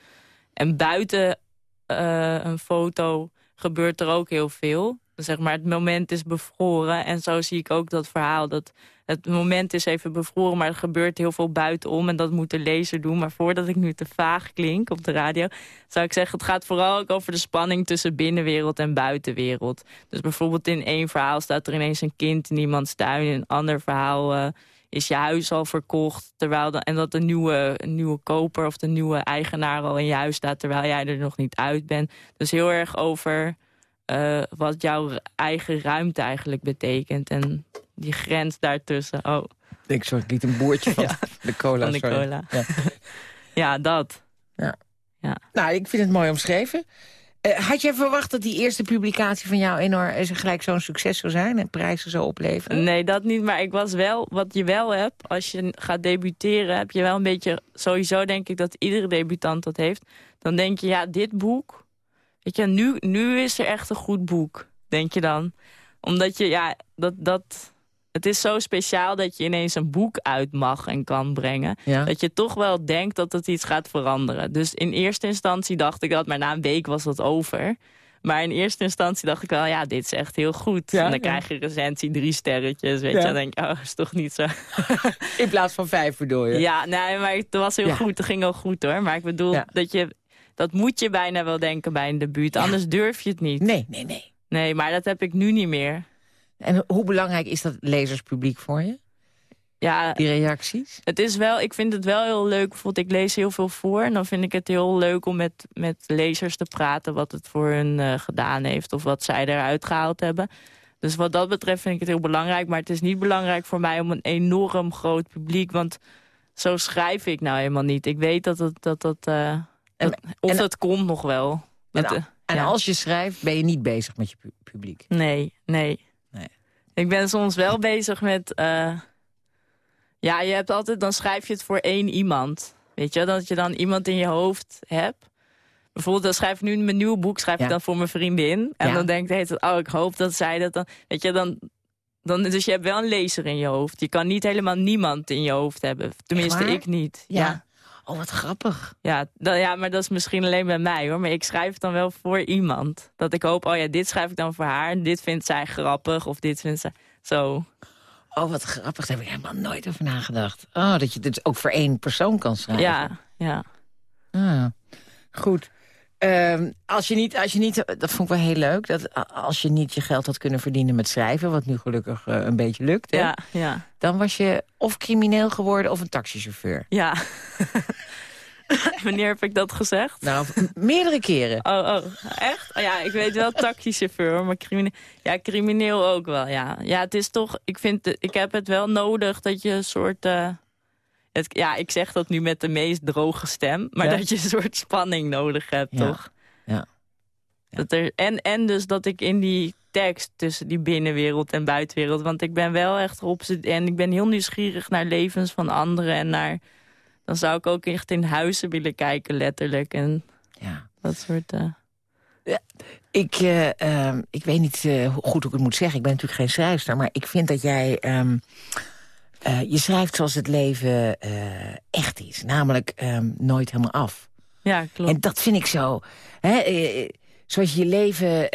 En buiten een foto gebeurt er ook heel veel. Zeg maar, het moment is bevroren. En zo zie ik ook dat verhaal. Dat het moment is even bevroren, maar er gebeurt heel veel buitenom. En dat moet de lezer doen. Maar voordat ik nu te vaag klink op de radio... zou ik zeggen, het gaat vooral ook over de spanning tussen binnenwereld en buitenwereld. Dus bijvoorbeeld in één verhaal staat er ineens een kind in iemands tuin. In een ander verhaal eh, is je huis al verkocht. Terwijl en dat de nieuwe, nieuwe koper of de nieuwe eigenaar al in je huis staat... terwijl jij er nog niet uit bent. Dus heel erg over eh, wat jouw eigen ruimte eigenlijk betekent. En die grens daartussen. Oh, Ik ik liet een boertje [LAUGHS] van de cola. van de sorry. cola. Ja. [LAUGHS] Ja, dat. Nou, ik vind het mooi omschreven. Eh, had jij verwacht dat die eerste publicatie van jou enorm, eh, gelijk zo'n succes zou zijn en prijzen zou opleveren? Nee, dat niet. Maar ik was wel, wat je wel hebt, als je gaat debuteren, heb je wel een beetje, sowieso denk ik dat iedere debutant dat heeft. Dan denk je, ja, dit boek, weet je, nu, nu is er echt een goed boek, denk je dan. Omdat je, ja, dat, dat, het is zo speciaal dat je ineens een boek uit mag en kan brengen. Ja. Dat je toch wel denkt dat het iets gaat veranderen. Dus in eerste instantie dacht ik dat, maar na een week was dat over. Maar in eerste instantie dacht ik wel, ja, dit is echt heel goed. Ja, en dan ja. krijg je recensie drie sterretjes, weet je. Dan denk ik, oh, is toch niet zo. [LAUGHS] In plaats van vijf bedoel je? Ja, nee, maar het was heel goed. Het ging wel goed hoor. Maar ik bedoel, dat je... Dat moet je bijna wel denken bij een debuut. Anders durf je het niet. Nee, nee, nee. Nee, maar dat heb ik nu niet meer. En hoe belangrijk is dat lezerspubliek voor je? Ja, Die reacties? het is wel, ik vind het wel heel leuk. Bijvoorbeeld, ik lees heel veel voor. En dan vind ik het heel leuk om met, met lezers te praten... wat het voor hun eh, gedaan heeft of wat zij eruit gehaald hebben. Dus wat dat betreft vind ik het heel belangrijk. Maar het is niet belangrijk voor mij om een enorm groot publiek... want zo schrijf ik nou helemaal niet. Ik weet dat het... Dat, dat, eh, dat- of en- het komt nog wel. En, Dat, eh, en ja. als je schrijft, ben je niet bezig met je pu- publiek. Nee, nee. Ik ben soms wel bezig met... eh, ja, je hebt altijd, dan schrijf je het voor één iemand. Weet je, dat je dan iemand in je hoofd hebt. Bijvoorbeeld, dan schrijf ik nu mijn nieuwe boek, schrijf Ja. ik dan voor mijn vriendin. En Ja. dan denk ik, oh, ik hoop dat zij dat dan... Weet je, dan, dan... Dus je hebt wel een lezer in je hoofd. Je kan niet helemaal niemand in je hoofd hebben. Tenminste, ik niet. Ja. Ja, Oh, wat grappig. ja, dan, ja, maar dat is misschien alleen bij mij hoor. Maar ik schrijf het dan wel voor iemand. Dat ik hoop, oh ja, dit schrijf ik dan voor haar. En dit vindt zij grappig. Of dit vindt zij... Zo. Oh, wat grappig. Daar heb ik helemaal nooit over nagedacht. Oh, dat je het ook voor één persoon kan schrijven. Ja, ja. Ah, goed. Ehm, als je niet, als je niet, dat vond ik wel heel leuk, dat als je niet je geld had kunnen verdienen met schrijven, wat nu gelukkig eh, een beetje lukt, hè, Ja, ja, dan was je of crimineel geworden of een taxichauffeur. ja. [LAUGHS] Wanneer heb ik dat gezegd? Nou, meerdere keren. Oh, oh, echt? Oh, ja, ik weet wel taxichauffeur, maar crimineel, ja, crimineel ook wel, ja. Ja, het is toch, ik vind, ik heb het wel nodig dat je een soort... eh, het, ja, ik zeg dat nu met de meest droge stem, maar Ja. dat je een soort spanning nodig hebt, Ja. toch? Ja. Dat er, en, en dus dat ik in die tekst tussen die binnenwereld en buitenwereld... want ik ben wel echt op en ik ben heel nieuwsgierig naar levens van anderen... en naar, dan zou ik ook echt in huizen willen kijken, letterlijk. En Ja. dat soort... eh, Ik, eh, ehm, ik weet niet eh, goed hoe ik het moet zeggen. Ik ben natuurlijk geen schrijfster. Maar ik vind dat jij... ehm, eh, je schrijft zoals het leven eh, echt is. Namelijk ehm, nooit helemaal af. Ja, klopt. En dat vind ik zo. Hè, eh, zoals je je leven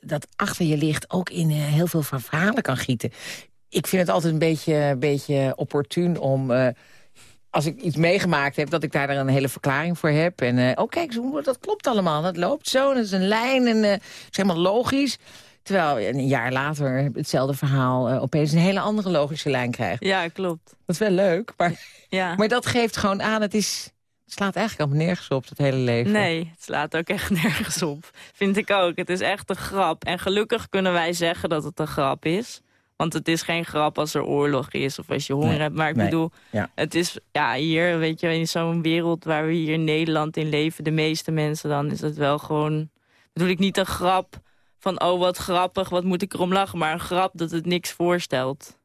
dat achter je ligt... ook in heel veel verhalen kan gieten. Ik vind het altijd een beetje, beetje opportun om... als ik iets meegemaakt heb, dat ik daar een hele verklaring voor heb. En, oh kijk, zo, dat klopt allemaal. Dat loopt zo, dat is een lijn en is helemaal logisch. Terwijl een jaar later hetzelfde verhaal eh, opeens een hele andere logische lijn krijgt. Ja, klopt. Dat is wel leuk, maar, Ja. [LAUGHS] maar dat geeft gewoon aan, het, is, het slaat eigenlijk allemaal nergens op, dat hele leven. Nee, het slaat ook echt [LAUGHS] nergens op. Vind ik ook. Het is echt een grap. En gelukkig kunnen wij zeggen dat het een grap is. Want het is geen grap als er oorlog is of als je honger Nee, hebt. Maar ik nee, bedoel, ja. het is ja, hier, weet je, in zo'n wereld waar we hier in Nederland in leven, de meeste mensen, dan is het wel gewoon, bedoel ik niet een grap van, oh wat grappig, wat moet ik erom lachen, maar een grap dat het niks voorstelt.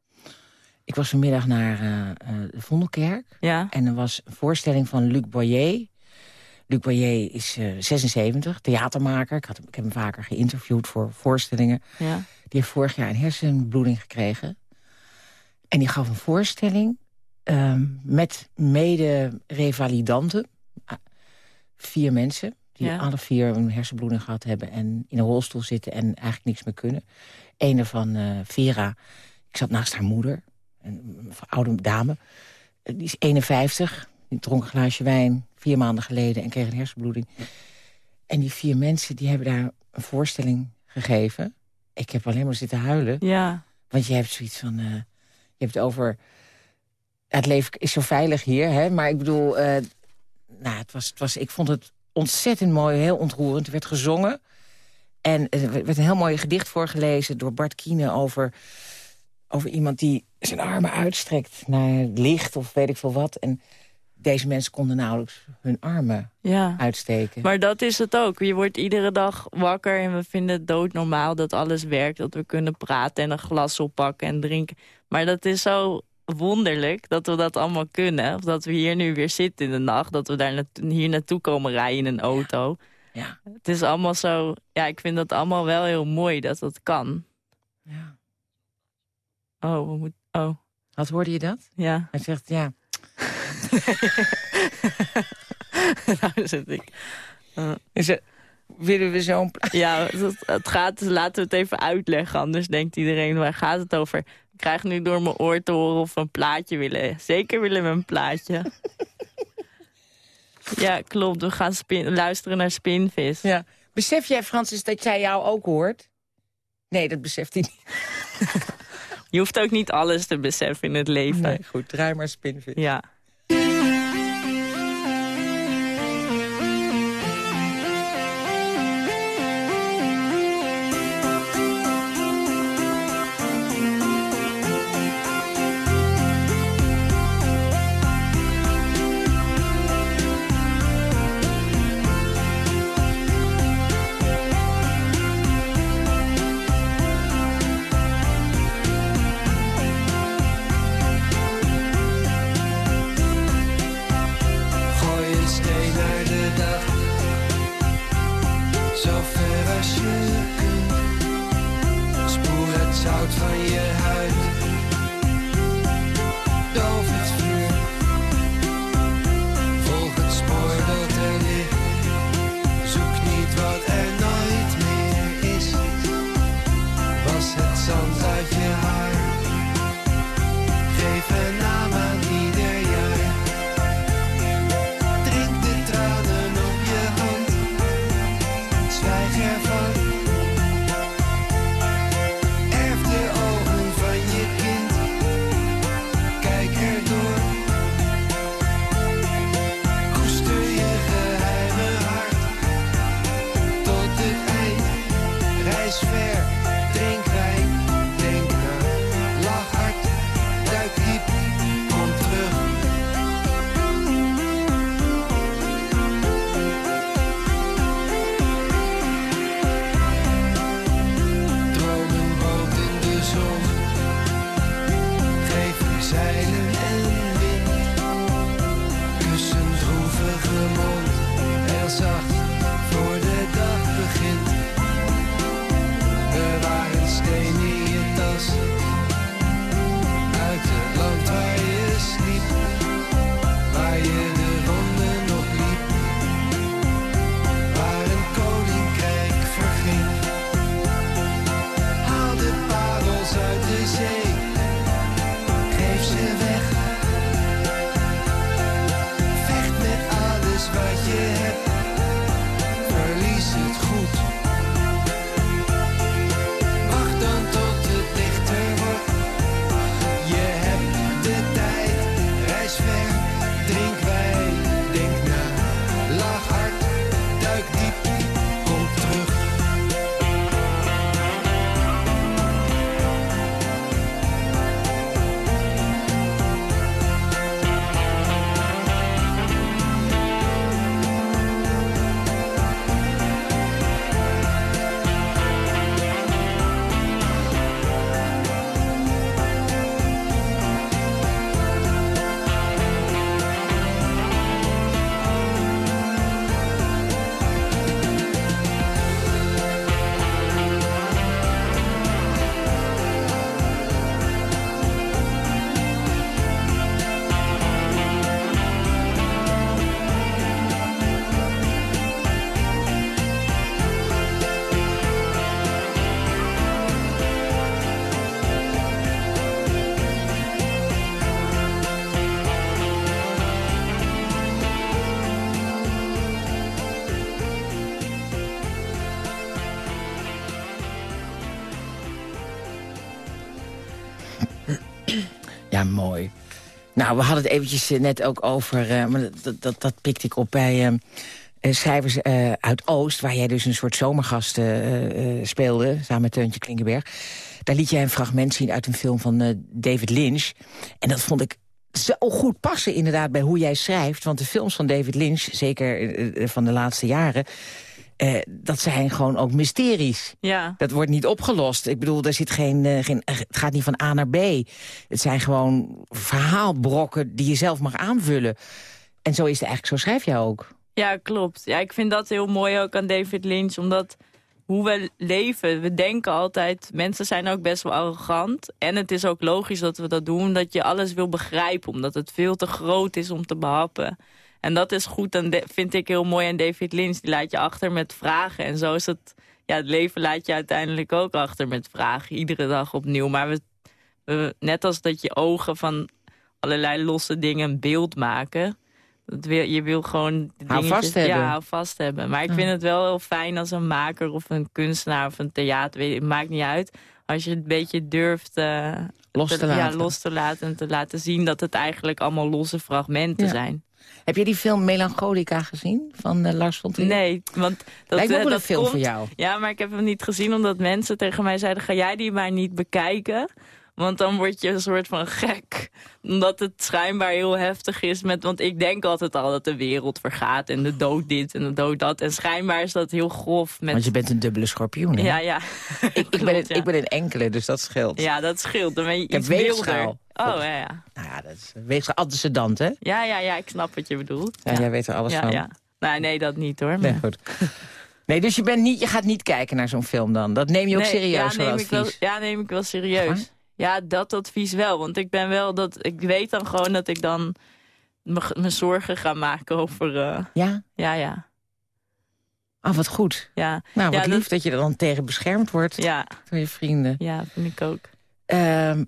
Ik was vanmiddag naar eh, eh, de Vondelkerk. Ja, En er was een voorstelling van Luc Boyer. Luc Boyer is eh, 76, theatermaker. Ik, had, ik heb hem vaker geïnterviewd voor voorstellingen. ja, Die heeft vorig jaar een hersenbloeding gekregen. En die gaf een voorstelling ehm, met mede-revalidanten. Ah, Vier mensen die Ja. alle vier een hersenbloeding gehad hebben... en in een rolstoel zitten en eigenlijk niks meer kunnen. Een van eh, Vera, ik zat naast haar moeder, een oude dame. Eh, Die is 51, die dronk een glaasje wijn vier maanden geleden... en kreeg een hersenbloeding. En die vier mensen die hebben daar een voorstelling gegeven. Ik heb alleen maar zitten huilen. ja, Want je hebt zoiets van... eh, je hebt over... Het leven is zo veilig hier, hè? Maar ik bedoel... nou, het was, het was, ik vond het ontzettend mooi, heel ontroerend. Er werd gezongen. En er werd een heel mooi gedicht voorgelezen door Bart Kiene... over, over iemand die zijn armen uitstrekt naar het licht of weet ik veel wat. En deze mensen konden nauwelijks hun armen ja. uitsteken. Maar dat is het ook. Je wordt iedere dag wakker en we vinden het doodnormaal dat alles werkt. Dat we kunnen praten en een glas oppakken en drinken. Maar dat is zo wonderlijk dat we dat allemaal kunnen. Of dat we hier nu weer zitten in de nacht. Dat we daar naartoe- hier naartoe komen rijden in een auto. Ja, Het is allemaal zo... Ja, ik vind dat allemaal wel heel mooi dat dat kan. ja. Oh, we moeten... Oh, Wat hoorde je dat? ja. Hij zegt, ja, [LAUGHS] nou zit ik... Dus, eh, willen we zo'n... Ja, het, het gaat, laten we het even uitleggen. Anders denkt iedereen, waar gaat het over? Ik krijg nu door mijn oor te horen of we een plaatje willen. Zeker willen we een plaatje. [LAUGHS] ja, klopt. We gaan spin- luisteren naar Spinvis. Ja. Besef jij, Francis, dat jij jou ook hoort? Nee, dat beseft hij niet. [LAUGHS] Je hoeft ook niet alles te beseffen in het leven. Nee, goed, draai maar spinvis. Ja. Zo Mooi. Nou, we hadden het eventjes eh, net ook over... eh, maar dat, dat, dat pikte ik op bij eh, eh, schrijvers uit Oost... waar jij dus een soort zomergast speelde, samen met Teuntje Klinkenberg. Daar liet jij een fragment zien uit een film van David Lynch. En dat vond ik zo goed passen inderdaad bij hoe jij schrijft. Want de films van David Lynch, zeker van de laatste jaren... eh, dat zijn gewoon ook mysteries. Ja. Dat wordt niet opgelost. Ik bedoel, er zit geen, eh, geen, het gaat niet van A naar B. Het zijn gewoon verhaalbrokken die je zelf mag aanvullen. En zo is het eigenlijk, zo schrijf jij ook. Ja, klopt. Ja, ik vind dat heel mooi ook aan David Lynch, omdat hoe we leven, we denken altijd, mensen zijn ook best wel arrogant. En het is ook logisch dat we dat doen, omdat je alles wil begrijpen, omdat het veel te groot is om te behappen. En dat is goed, en de- vind ik heel mooi aan David Lynch. Die laat je achter met vragen. En zo is het, ja, het leven laat je uiteindelijk ook achter met vragen. Iedere dag opnieuw. Maar we, we, net als dat je ogen van allerlei losse dingen een beeld maken... Dat wil, je wil gewoon Hou vast hebben. Ja, hou vast hebben. Maar ik vind het wel heel fijn als een maker of een kunstenaar of een theater, weet, het maakt niet uit. Als je het een beetje durft eh, Los te ja, laten. los te laten en te laten zien dat het eigenlijk allemaal losse fragmenten Ja. zijn. Heb je die film Melancholica gezien van eh, Lars von Trier? Nee, want dat, Lijkt me ook eh, een film komt, voor jou. Ja, maar ik heb hem niet gezien omdat mensen tegen mij zeiden... ga jij die maar niet bekijken, want dan word je een soort van gek. Omdat het schijnbaar heel heftig is. Met, want ik denk altijd al dat de wereld vergaat en de dood dit en de dood dat. En schijnbaar is dat heel grof. Met, Want je bent een dubbele schorpioen, hè? Ja, ja. [LAUGHS] ik, ik, ben een, ja. ik ben een enkele, dus dat scheelt. Ja, dat scheelt. Dan ben je heb iets wilder. weegschaal. Oh, ja, ja. Nou ja, dat is weegschaal antecedent, hè? Ja, ja, ja, ik snap wat je bedoelt. Ja, jij weet er alles ja, van. Ja. Nou, nee, dat niet hoor. Nee, goed. Nee, dus je, bent niet, je gaat niet kijken naar zo'n film dan? Dat neem je ook Nee, serieus, ja, neem ik wel, ja, neem ik wel serieus. Ja, dat advies wel. Want ik ben wel dat. Ik weet dan gewoon dat ik dan me, me zorgen ga maken over. eh, Ja? ja, ja. Oh, wat goed. Ja, Nou, wat Ja, lief dat- dat je er dan tegen beschermd wordt ja, door je vrienden. ja, vind ik ook. Ehm,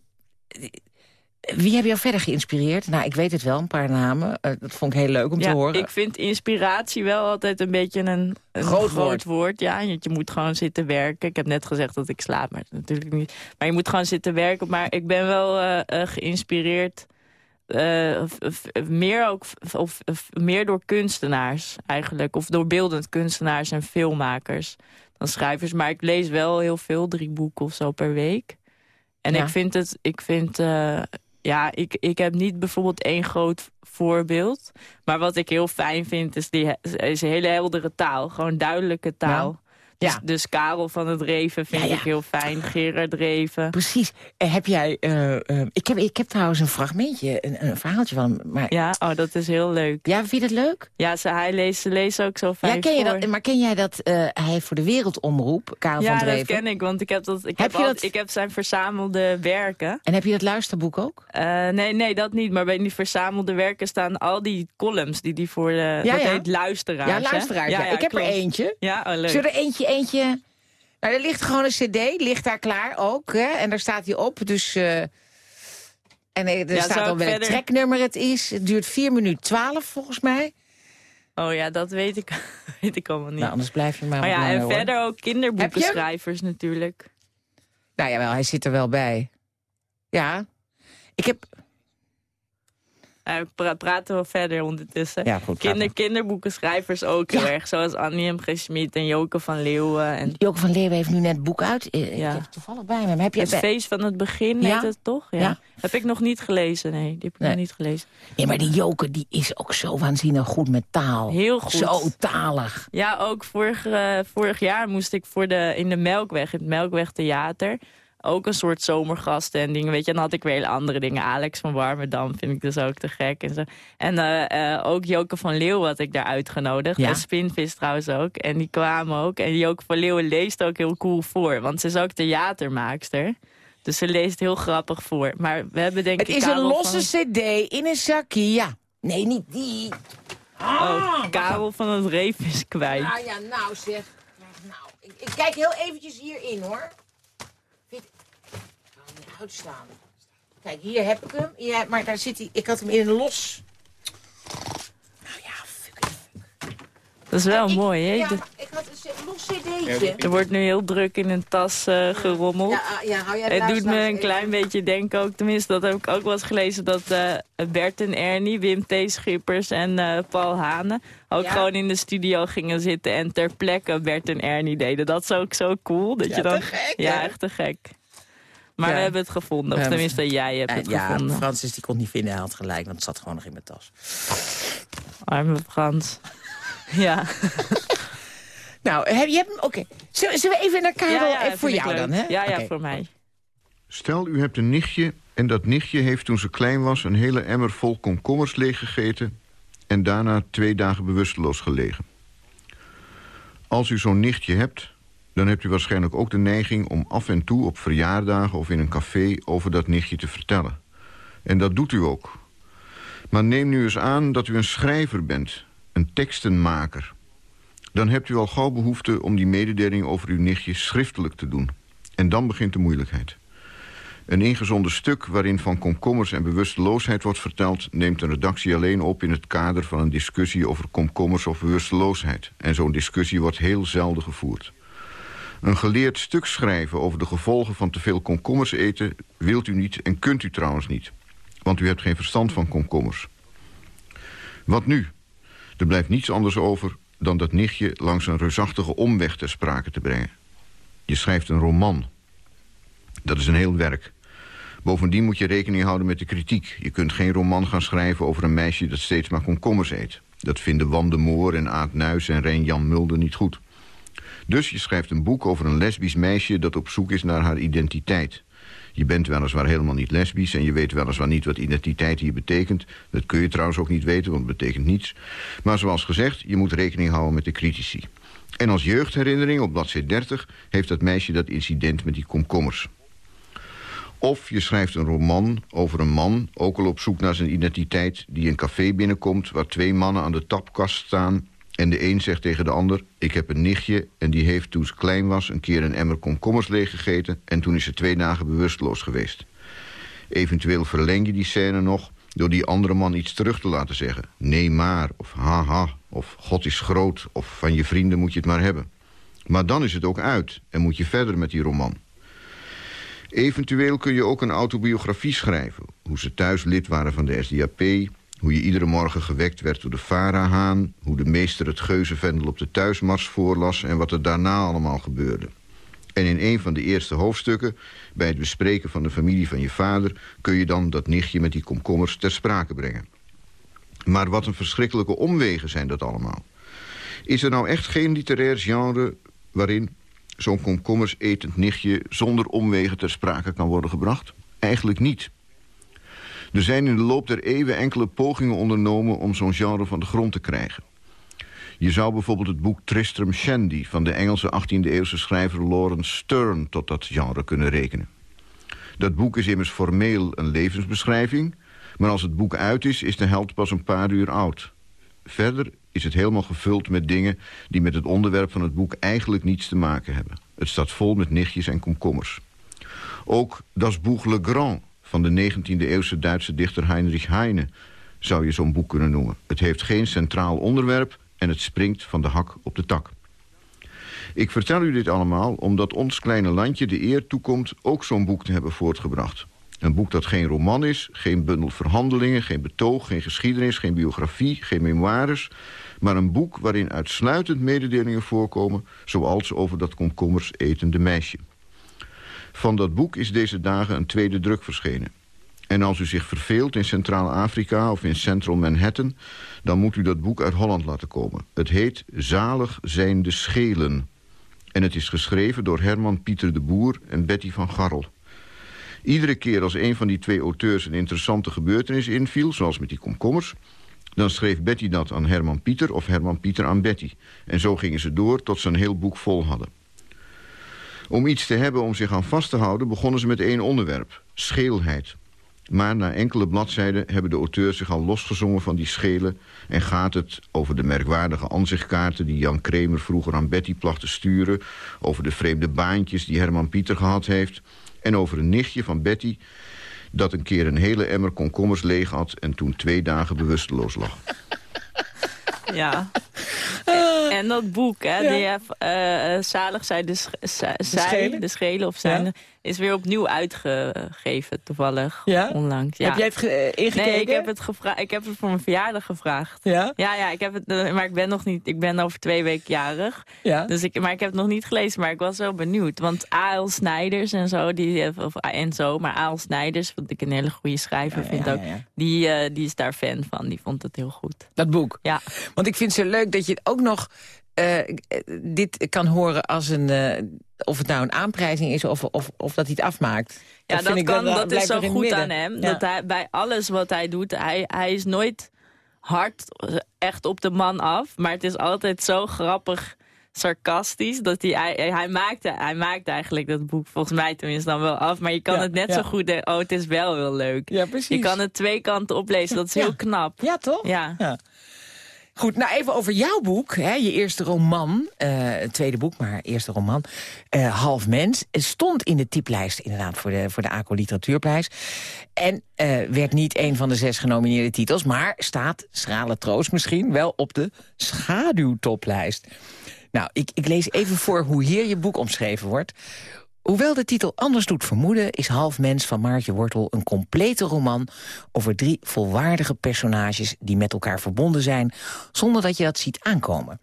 wie heb jou verder geïnspireerd? Nou, ik weet het wel, een paar namen. Eh, dat vond ik heel leuk om te Ja, horen. ik vind inspiratie wel altijd een beetje een, een Groot groot, woord. woord. Ja, je, je moet gewoon zitten werken. Ik heb net gezegd dat ik slaap, maar natuurlijk niet. Maar je moet gewoon zitten werken. Maar ik ben wel eh, eh, geïnspireerd. meer, ook, of, meer door kunstenaars eigenlijk. Of door beeldend kunstenaars en filmmakers. dan schrijvers. Maar ik lees wel heel veel, drie boeken of zo per week. En Ja. ik vind het, ik vind, ja, ik, ik heb niet bijvoorbeeld één groot voorbeeld. Maar wat ik heel fijn vind, is, die, is een hele heldere taal. Gewoon duidelijke taal. Dus, dus Karel van het Reven vind Ja, ja. ik heel fijn. Gerard Reven. Precies. Eh, heb jij... eh, eh, ik, heb, ik heb trouwens een fragmentje, een, een verhaaltje van hem. Maar, ja. Ja, oh, dat is heel leuk. vind je dat leuk? Ja, ze, hij leest, ze leest ook zo fijn Ja, ken je dat? Maar ken jij dat? hij voor de Wereldomroep, Karel Ja, van dat Dreven. ken ik, want ik heb, dat, ik Heb heb, je al- dat- ik heb zijn verzamelde werken. En heb je dat luisterboek ook? Nee, nee, dat niet. Maar bij die verzamelde werken staan al die columns die die voor de... Ja, dat ja. heet luisteraars, Ja, luisteraars. Ja, ik heb klopt. er eentje. Ja, oh, leuk. Zullen er eentje, eentje... Nou, er ligt gewoon een cd, ligt daar klaar ook. Hè? En daar staat hij op, dus... eh, en er, er Ja, staat ik welk verder- treknummer het is. Het duurt 4 minuten 12 volgens mij. Oh ja, dat weet ik, [LAUGHS] weet ik allemaal niet. Nou, anders blijf je maar maar ja, langer, en hoor. verder ook kinderboekenschrijvers natuurlijk. Nou ja, wel, hij zit er wel bij. Ja. Ik heb... Eh, we pra- praten wel verder ondertussen. Ja, goed. Kinder, kinderboekenschrijvers ook heel erg. Zoals Annie M. G. Schmid en Joke van Leeuwen. En Joke van Leeuwen heeft nu net het boek uit. Eh, Ik Ja. heb het toevallig bij me. Maar heb je... het feest van het begin Ja? heet het toch? Ja. Ja. Heb ik nog niet gelezen, nee. Die heb ik Nee. nog niet gelezen. Nee, maar die Joke die is ook zo waanzinnig goed met taal. Heel goed. Zo talig. Ja, ook vorig, vorig jaar moest ik voor de, in de Melkweg, in het Melkweg Theater... ook een soort zomergasten en dingen, weet je. En dan had ik weer hele andere dingen. Alex van Warmerdam vind ik dus ook te gek. En, zo. en eh, eh, ook Joke van Leeuwen had ik daar uitgenodigd. Ja. En Spinvis trouwens ook. En die kwamen ook. En Joke van Leeuwen leest ook heel cool voor. Want ze is ook theatermaakster. Dus ze leest heel grappig voor. Maar we hebben denk Het ik... is een losse van- cd in een zakje, ja. Nee, niet die. Oh, Karel van het Reef is kwijt. Nou ja, nou zeg. Nou, ik, ik kijk heel eventjes hierin, hoor. Uitstaan. Kijk, hier heb ik hem. Ja, maar daar zit hij. Ik had hem in een los. Nou ja, fuck it. Dat is wel Ik- mooi, hè? Ja, ik had een c- los cd'tje. Er wordt nu heel druk in een tas eh, gerommeld. Ja, ah, ja, hou jij de Het doet me een even- klein beetje denken ook, tenminste dat heb ik ook wel eens gelezen... dat eh, Bert en Ernie, Wim T. Schippers en eh, Paul Hane... ook Ja. gewoon in de studio gingen zitten en ter plekke Bert en Ernie deden. Dat is ook zo cool. Dat Ja, je dan, te gek, Ja, hè? echt te gek. Maar Ja. we hebben het gevonden. Of Ja, tenminste, jij hebt het ja, gevonden. Francis die kon het niet vinden. Hij had gelijk, want het zat gewoon nog in mijn tas. Arme Frans. Ja. [LAUGHS] Nou, heb je hebt hem... Oké. Zullen, zullen we even naar Karel? ja, ja, even voor jou leuk. dan, hè? Ja, ja, voor mij. Stel, u hebt een nichtje en dat nichtje heeft toen ze klein was... een hele emmer vol komkommers leeggegeten... en daarna twee dagen bewusteloos gelegen. Als u zo'n nichtje hebt, dan hebt u waarschijnlijk ook de neiging... om af en toe op verjaardagen of in een café over dat nichtje te vertellen. En dat doet u ook. Maar neem nu eens aan dat u een schrijver bent, een tekstenmaker. Dan hebt u al gauw behoefte om die mededeling over uw nichtje schriftelijk te doen. En dan begint de moeilijkheid. Een ingezonden stuk waarin van komkommers en bewusteloosheid wordt verteld... neemt een redactie alleen op in het kader van een discussie over komkommers of bewusteloosheid. En zo'n discussie wordt heel zelden gevoerd. Een geleerd stuk schrijven over de gevolgen van te veel komkommers eten... wilt u niet en kunt u trouwens niet. Want u hebt geen verstand van komkommers. Wat nu? Er blijft niets anders over dan dat nichtje langs een reusachtige omweg ter sprake te brengen. Je schrijft een roman. Dat is een heel werk. Bovendien moet je rekening houden met de kritiek. Je kunt geen roman gaan schrijven over een meisje dat steeds maar komkommers eet. Dat vinden Wam de Moor en Aad Nuis en Reen Jan Mulder niet goed. Dus je schrijft een boek over een lesbisch meisje dat op zoek is naar haar identiteit. Je bent weliswaar helemaal niet lesbisch en je weet weliswaar niet wat identiteit hier betekent. Dat kun je trouwens ook niet weten, want het betekent niets. Maar zoals gezegd, je moet rekening houden met de critici. En als jeugdherinnering op bladzijde 30 heeft dat meisje dat incident met die komkommers. Of je schrijft een roman over een man, ook al op zoek naar zijn identiteit... die een café binnenkomt waar twee mannen aan de tapkast staan... en de een zegt tegen de ander, ik heb een nichtje... en die heeft toen ze klein was een keer een emmer komkommers leeggegeten... en toen is ze twee dagen bewusteloos geweest. Eventueel verleng je die scène nog door die andere man iets terug te laten zeggen. Nee maar, of haha, of God is groot... of van je vrienden moet je het maar hebben. Maar dan is het ook uit en moet je verder met die roman. Eventueel kun je ook een autobiografie schrijven. Hoe ze thuis lid waren van de SDAP... Hoe je iedere morgen gewekt werd door de Farahaan... hoe de meester het geuzenvendel op de thuismars voorlas... en wat er daarna allemaal gebeurde. En in een van de eerste hoofdstukken, bij het bespreken van de familie van je vader... kun je dan dat nichtje met die komkommers ter sprake brengen. Maar wat een verschrikkelijke omwegen zijn dat allemaal. Is er nou echt geen literair genre waarin zo'n komkommers etend nichtje... zonder omwegen ter sprake kan worden gebracht? Eigenlijk niet. Er zijn in de loop der eeuwen enkele pogingen ondernomen... om zo'n genre van de grond te krijgen. Je zou bijvoorbeeld het boek Tristram Shandy... van de Engelse 18e-eeuwse schrijver Lawrence Stern tot dat genre kunnen rekenen. Dat boek is immers formeel een levensbeschrijving... maar als het boek uit is, is de held pas een paar uur oud. Verder is het helemaal gevuld met dingen... die met het onderwerp van het boek eigenlijk niets te maken hebben. Het staat vol met nichtjes en komkommers. Ook Das Buch Le Grand van de 19e-eeuwse Duitse dichter Heinrich Heine... zou je zo'n boek kunnen noemen. Het heeft geen centraal onderwerp en het springt van de hak op de tak. Ik vertel u dit allemaal omdat ons kleine landje de eer toekomt... ook zo'n boek te hebben voortgebracht. Een boek dat geen roman is, geen bundel verhandelingen... geen betoog, geen geschiedenis, geen biografie, geen memoires... maar een boek waarin uitsluitend mededelingen voorkomen... zoals over dat komkommers etende meisje. Van dat boek is deze dagen een tweede druk verschenen. En als u zich verveelt in Centraal-Afrika of in Central Manhattan... dan moet u dat boek uit Holland laten komen. Het heet Zalig zijn de schelen. En het is geschreven door Herman Pieter de Boer en Betty van Garrel. Iedere keer als een van die twee auteurs een interessante gebeurtenis inviel... zoals met die komkommers... dan schreef Betty dat aan Herman Pieter of Herman Pieter aan Betty. En zo gingen ze door tot ze een heel boek vol hadden. Om iets te hebben om zich aan vast te houden... begonnen ze met één onderwerp, scheelheid. Maar na enkele bladzijden hebben de auteurs zich al losgezongen van die schelen... en gaat het over de merkwaardige aanzichtkaarten... die Jan Kremer vroeger aan Betty placht te sturen... over de vreemde baantjes die Herman Pieter gehad heeft... en over een nichtje van Betty dat een keer een hele emmer komkommers leeg had... en toen twee dagen bewusteloos lag. [LAUGHS] Ja. En dat boek, hè, die heeft, eh, zalig zijn de, sch zij- de schelen of zijn, Ja. Is weer opnieuw uitgegeven, toevallig, Ja? onlangs. Ja. Heb jij het eh, ingekeken? nee, ik heb, het ik heb het voor mijn verjaardag gevraagd. Ja? Ja, ja, ik heb het, eh, maar ik ben nog niet, ik ben over twee weken jarig. Ja. Dus ik, maar ik heb het nog niet gelezen, maar ik was wel benieuwd. Want A.L. Snijders en zo, die, of, en zo, maar A.L. Snijders, wat ik een hele goede schrijver Ja, vind ook. Die, eh, die is daar fan van. Die vond het heel goed. Dat boek. Ja. Want ik vind het zo leuk dat je ook nog eh, eh, dit kan horen als een... eh, of het nou een aanprijzing is of, of, of dat hij het afmaakt. Ja, dat, kan, wel- dat is zo goed aan hem. Ja. Dat hij bij alles wat hij doet, hij, hij is nooit hard eh, echt op de man af. Maar het is altijd zo grappig sarcastisch. Dat hij, hij, hij, maakte, hij maakte eigenlijk dat boek volgens mij tenminste dan wel af. Maar je kan Ja, het net ja. zo goed denken, oh het is wel heel leuk. Ja, precies. Je kan het twee kanten oplezen, dat is heel knap. Ja, toch? Ja. Goed, nou even over jouw boek. Hè, je eerste roman, het tweede boek, maar eerste roman. eh, Half Mens. Stond in de tiplijst inderdaad voor de, voor de ACO Literatuurprijs. En eh, werd niet een van de zes genomineerde titels... maar staat, schrale troost misschien, wel op de schaduwtoplijst. Nou, ik, ik lees even voor hoe hier je boek omschreven wordt. Hoewel de titel anders doet vermoeden... is Half Mens van Maartje Wortel een complete roman... over drie volwaardige personages die met elkaar verbonden zijn... zonder dat je dat ziet aankomen.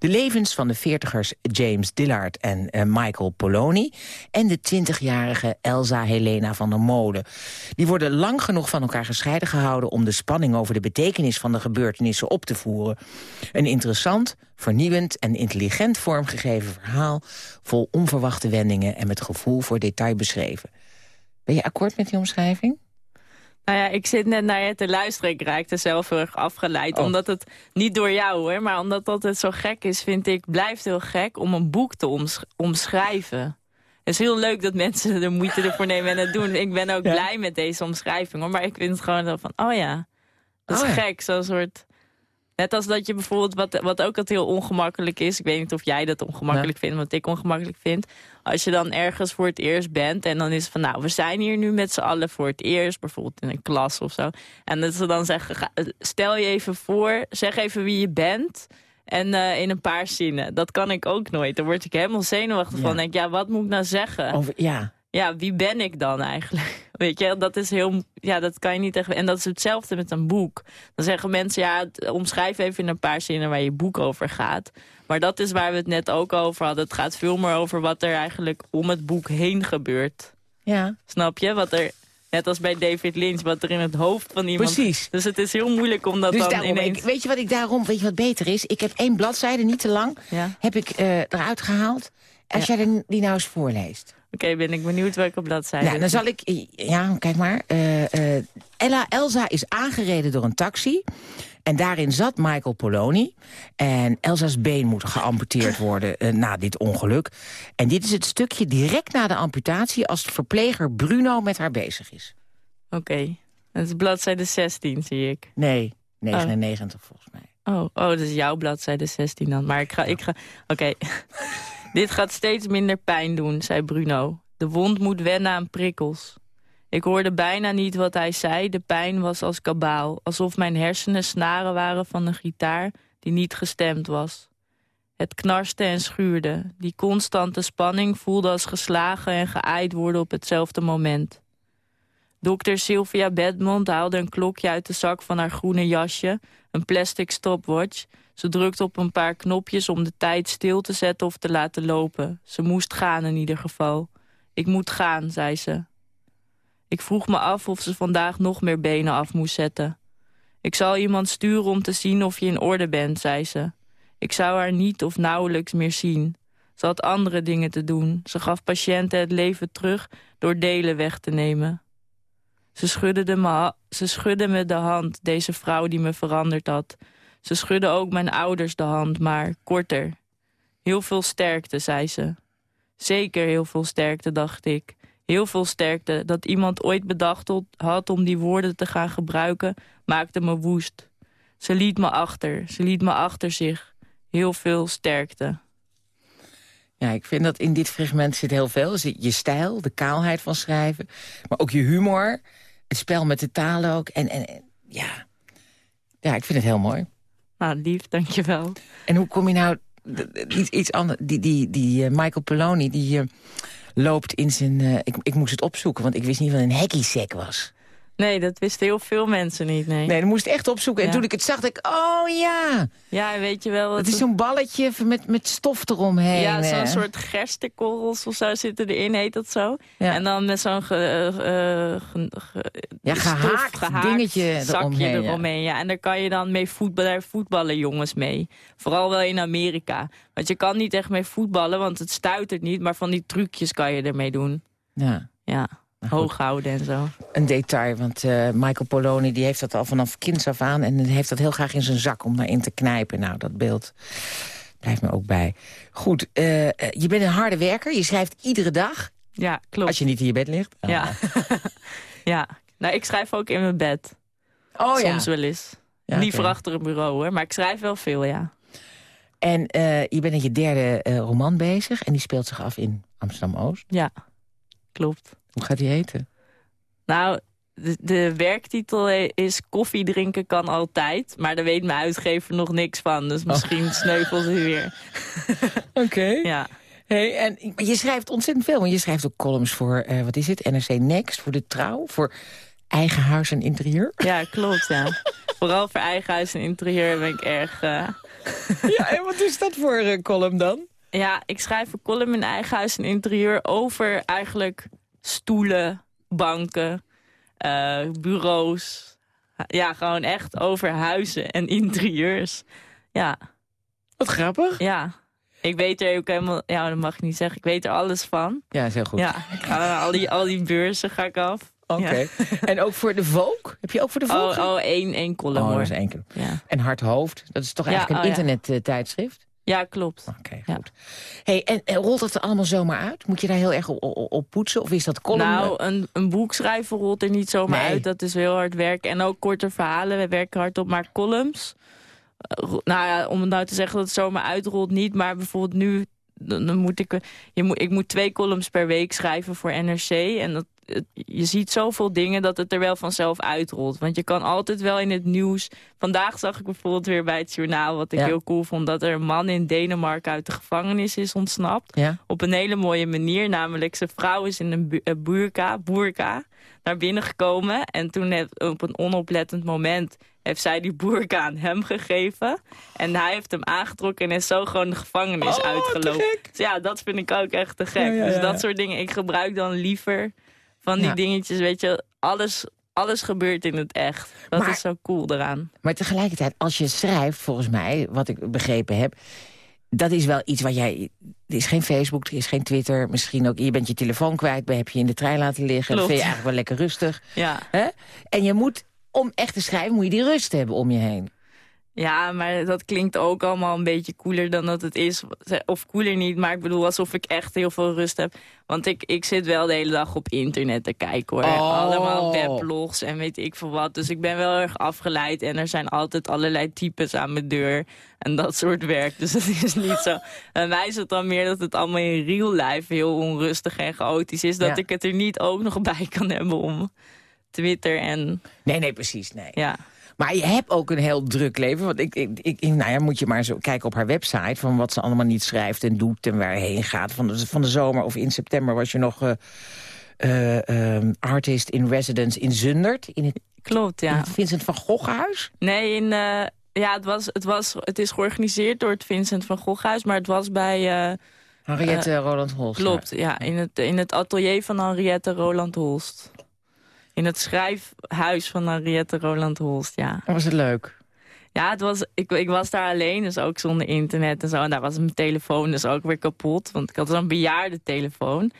De levens van de veertigers James Dillard en eh, Michael Poloni... en de twintigjarige Elsa Helena van der Molen. Die worden lang genoeg van elkaar gescheiden gehouden... om de spanning over de betekenis van de gebeurtenissen op te voeren. Een interessant, vernieuwend en intelligent vormgegeven verhaal... vol onverwachte wendingen en met gevoel voor detail beschreven. Ben je akkoord met die omschrijving? Nou ja, ik zit net naar je te luisteren. Ik raakte zelf heel erg afgeleid. Oh. Omdat het, niet door jou hoor, maar omdat dat het zo gek is, vind ik, blijft heel gek om een boek te omsch- omschrijven. Het is heel leuk dat mensen de moeite ervoor nemen en het doen. Ik ben ook Ja. blij met deze omschrijving hoor, maar ik vind het gewoon zo van, oh ja, dat is Oh ja. gek. Zo'n soort, net als dat je bijvoorbeeld, wat, wat ook altijd heel ongemakkelijk is, ik weet niet of jij dat ongemakkelijk vindt, wat ik ongemakkelijk vind. Als je dan ergens voor het eerst bent en dan is het van, nou, we zijn hier nu met z'n allen voor het eerst, bijvoorbeeld in een klas of zo. En dat ze dan zeggen, ga- stel je even voor, zeg even wie je bent. En eh, in een paar zinnen. Dat kan ik ook nooit. Dan word ik helemaal zenuwachtig Ja. van. Denk, ja, wat moet ik nou zeggen? Over, ja, Ja, wie ben ik dan eigenlijk? Weet je, dat is heel... Ja, dat kan je niet tegen... En dat is hetzelfde met een boek. Dan zeggen mensen, ja, omschrijf even in een paar zinnen waar je boek over gaat. Maar dat is waar we het net ook over hadden. Het gaat veel meer over wat er eigenlijk om het boek heen gebeurt. Ja, Snap je? Wat er, net als bij David Lynch, wat er in het hoofd van iemand... Precies. Dus het is heel moeilijk om dat dus dan daarom, ineens... ik, weet je wat ik daarom, weet je wat beter is? Ik heb één bladzijde, niet te lang, Ja. heb ik eh, eruit gehaald. Als Ja. jij die nou eens voorleest. Oké, ben ik benieuwd welke bladzijde. Nou, dan zal ik... Ja, kijk maar. Eh, eh, Ella Elsa is aangereden door een taxi. En daarin zat Michael Poloni. En Elsa's been moet geamputeerd worden eh, na dit ongeluk. En dit is het stukje direct na de amputatie... als de verpleger Bruno met haar bezig is. Oké, dat is bladzijde 16, zie ik. Nee, 99 volgens mij. Oh, oh, dat is jouw bladzijde 16 dan. Maar ik ga... Ik ga Oké. Dit gaat steeds minder pijn doen, zei Bruno. De wond moet wennen aan prikkels. Ik hoorde bijna niet wat hij zei. De pijn was als kabaal. Alsof mijn hersenen snaren waren van een gitaar die niet gestemd was. Het knarste en schuurde. Die constante spanning voelde als geslagen en geaaid worden op hetzelfde moment. Dokter Sylvia Bedmond haalde een klokje uit de zak van haar groene jasje, een plastic stopwatch. Ze drukte op een paar knopjes om de tijd stil te zetten of te laten lopen. Ze moest gaan in ieder geval. Ik moet gaan, zei ze. Ik vroeg me af of ze vandaag nog meer benen af moest zetten. Ik zal iemand sturen om te zien of je in orde bent, zei ze. Ik zou haar niet of nauwelijks meer zien. Ze had andere dingen te doen. Ze gaf patiënten het leven terug door delen weg te nemen. Ze schudde, de me, ze schudde me de hand, deze vrouw die me veranderd had. Ze schudde ook mijn ouders de hand, maar korter. Heel veel sterkte, zei ze. Zeker heel veel sterkte, dacht ik. Heel veel sterkte. Dat iemand ooit bedacht had om die woorden te gaan gebruiken, maakte me woest. Ze liet me achter. Ze liet me achter zich. Heel veel sterkte. Ja, ik vind dat in dit fragment zit heel veel. Zit je stijl, de kaalheid van schrijven. Maar ook je humor. Het spel met de taal ook. En, en, ja. ja, ik vind het heel mooi. Nou, lief, dankjewel. En hoe kom je nou... Iets, iets anders. Die, die, die eh, Michael Poloni, die eh, loopt in zijn... eh, ik, ik moest het opzoeken, want ik wist niet wat een hacky sack was. Nee, dat wisten heel veel mensen niet, nee. Nee, dan moest ik echt opzoeken. En toen ik het zag, dacht ik, oh ja. Ja, weet je wel... Het is zo'n balletje met, met stof eromheen. Ja, zo'n eh. soort gerstekorrels of zo zitten erin, heet dat zo. Ja. En dan met zo'n eh, ge- Ja, stof, gehaakt dingetje zakje eromheen, ja. En daar kan je dan mee voetballen, voetballen jongens mee. Vooral wel in Amerika. Want je kan niet echt mee voetballen, want het stuitert niet. Maar van die trucjes kan je ermee doen. Ja. Ja, hoog houden en zo. een detail. Want eh, Michael Poloni die heeft dat al vanaf kinds af aan... en heeft dat heel graag in zijn zak om daarin te knijpen. Nou, dat beeld blijft me ook bij. Goed, eh, eh, je bent een harde werker. Je schrijft iedere dag, Ja, klopt. als je niet in je bed ligt. Ja. [LAUGHS] ja. Nou, ik schrijf ook in mijn bed. Oh Soms wel eens. Ja, Liever achter een bureau hoor, maar ik schrijf wel veel, ja. En je bent aan je derde roman bezig... en die speelt zich af in Amsterdam-Oost. Ja, klopt. Hoe gaat die heten? Nou, de, de werktitel is koffie drinken kan altijd. Maar daar weet mijn uitgever nog niks van. Dus misschien [LAUGHS] sneuvelt hij weer. Oké. [LAUGHS] Ja. Hey, en je schrijft ontzettend veel. Want je schrijft ook columns voor, eh, wat is het, NRC Next, voor De Trouw... voor Eigen Huis en Interieur. ja, klopt, ja. [LAUGHS] Vooral voor eigen huis en interieur ben ik erg... eh, ja, en wat is dat voor een column dan? Ja, ik schrijf een column in eigen huis en interieur over eigenlijk stoelen, banken, eh, bureaus. Ja, gewoon echt over huizen en interieurs. Ja, Wat grappig. ja. Ik weet er ook helemaal... Ja, dat mag ik niet zeggen. Ik weet er alles van. Ja, is heel goed. Ja, ik ga naar al die, al die beurzen ga ik af. Oké. En ook voor de Vogue? Heb je ook voor de Vogue? Oh, oh één, één column Oh, dat is één keer. Ja. En Hard Hoofd, dat is toch Ja, eigenlijk oh, een internettijdschrift? Ja, klopt. Oké, Ja. goed. Hey, en, en rolt dat er allemaal zomaar uit? Moet je daar heel erg op, op, op poetsen? Of is dat column? Nou, een, een boek schrijven rolt er niet zomaar Nee. uit. Dat is heel hard werk. En ook korte verhalen. We werken hard op, maar columns. eh, nou ja, om nou te zeggen dat het zomaar uitrolt niet. Maar bijvoorbeeld nu, dan, moet ik... eh, Je moet, ik moet twee columns per week schrijven voor NRC. En dat je ziet zoveel dingen dat het er wel vanzelf uitrolt. Want je kan altijd wel in het nieuws... Vandaag zag ik bijvoorbeeld weer bij het journaal... wat ik Ja. heel cool vond... dat er een man in Denemarken uit de gevangenis is ontsnapt. Ja? Op een hele mooie manier. Namelijk zijn vrouw is in een bu- eh, burka, burka naar binnen gekomen. En toen heeft, op een onoplettend moment heeft zij die burka aan hem gegeven. En hij heeft hem aangetrokken en is zo gewoon de gevangenis Oh, uitgelopen. Dus ja, dat vind ik ook echt te gek. Ja, ja, ja, Dus dat soort dingen. Ik gebruik dan liever van die Ja. dingetjes, weet je. Alles, alles gebeurt in het echt. Dat Maar- is zo cool eraan. Maar tegelijkertijd, als je schrijft, volgens mij, wat ik begrepen heb... dat is wel iets wat jij... Er is geen Facebook, er is geen Twitter. Misschien ook, je bent je telefoon kwijt, heb je in de trein laten liggen. Dat Klopt. vind je eigenlijk wel lekker rustig. Ja. Hè? En je moet, om echt te schrijven, moet je die rust hebben om je heen. Ja, maar dat klinkt ook allemaal een beetje cooler dan dat het is. Of cooler niet, maar ik bedoel alsof ik echt heel veel rust heb. Want ik, ik zit wel de hele dag op internet te kijken hoor. Oh. Allemaal weblogs en weet ik veel wat. Dus ik ben wel erg afgeleid en er zijn altijd allerlei types aan mijn deur. En dat soort werk. Dus het is niet zo. [LAUGHS] En mij is het dan meer dat het allemaal in real life heel onrustig en chaotisch is. Dat Ja. ik het er niet ook nog bij kan hebben om Twitter en Nee, nee, precies, nee. ja. Maar je hebt ook een heel druk leven. Want ik, ik, ik, nou ja, moet je maar zo kijken op haar website... van wat ze allemaal niet schrijft en doet en waar heen gaat. Van de, van de zomer of in september was je nog... ehm, artist in residence in Zundert. In het, Klopt, in ja. het Vincent van Gogh-huis. Nee, in, eh, ja, het, was, het, was, het is georganiseerd door het Vincent van Goghuis, maar het was bij... Henriette Roland Holst. klopt, ja, in het, in het atelier van Henriette Roland Holst. In het schrijfhuis van Henriette Roland Holst, ja. Was het leuk? Ja, het was, ik, ik was daar alleen, dus ook zonder internet en zo. En daar was mijn telefoon dus ook weer kapot, want ik had zo'n bejaarde telefoon.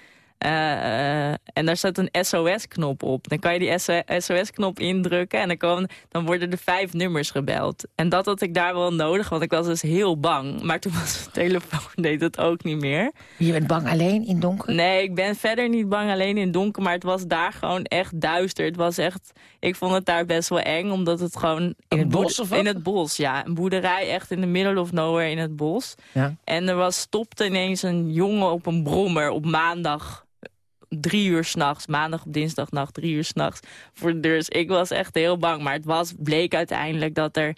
Eh, eh, en daar staat een SOS-knop op. Dan kan je die SOS-knop indrukken en dan, komen, dan worden er vijf nummers gebeld. En dat had ik daar wel nodig, want ik was dus heel bang. Maar toen was mijn telefoon, [LAUGHS] deed het ook niet meer. Je bent bang alleen in donker? Nee, ik ben verder niet bang alleen in donker, maar het was daar gewoon echt duister. Het was echt, ik vond het daar best wel eng, omdat het gewoon... In het bos of wat? In het bos, ja. Een boerderij echt in the middle of nowhere in het bos. Ja. En er was, stopte ineens een jongen op een brommer op maandag drie uur s'nachts. Maandag op dinsdagnacht, drie uur s'nachts voor de deur. Dus ik was echt heel bang. Maar het was, bleek uiteindelijk dat er...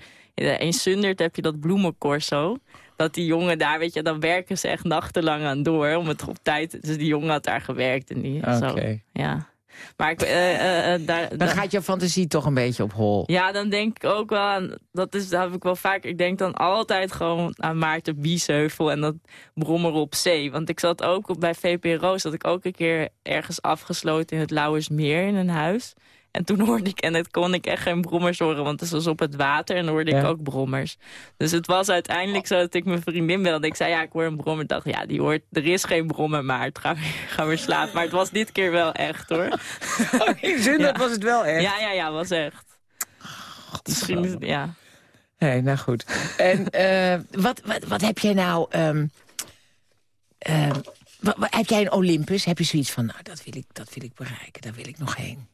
In Sundert heb je dat bloemencorso. Dat die jongen daar, weet je, dan werken ze echt nachtenlang aan door. Om het op tijd... Dus die jongen had daar gewerkt. En die, zo, ja. Maar ik, eh, eh, eh, daar, Dan gaat je fantasie toch een beetje op hol. ja, dan denk ik ook wel aan... Dat, is, dat heb ik wel vaak... Ik denk dan altijd gewoon aan Maarten Biesheuvel en dat brommer op zee. Want ik zat ook op, bij VPRO... zat ik ook een keer ergens afgesloten in het Lauwersmeer in een huis. En toen hoorde ik... En het kon ik echt geen brommers horen, want het was op het water. En dan hoorde ik ook brommers. Dus het was uiteindelijk zo dat ik mijn vriendin belde. Ik zei, ja, ik hoor een brommer. Ik dacht, ja, die hoort... Er is geen brommer, maar ga, [LAUGHS] ga weer slapen. Maar het was dit keer wel echt, hoor. [LAUGHS] In Zundert Ja. was het wel echt. Ja, ja, ja, was echt. Misschien is het, ja. Nee, nou goed. En eh, wat, wat, wat heb jij nou... ehm, ehm, wat, wat- heb jij een Olympus? Heb je zoiets van, nou, dat wil ik, dat wil ik bereiken. Daar wil ik nog heen.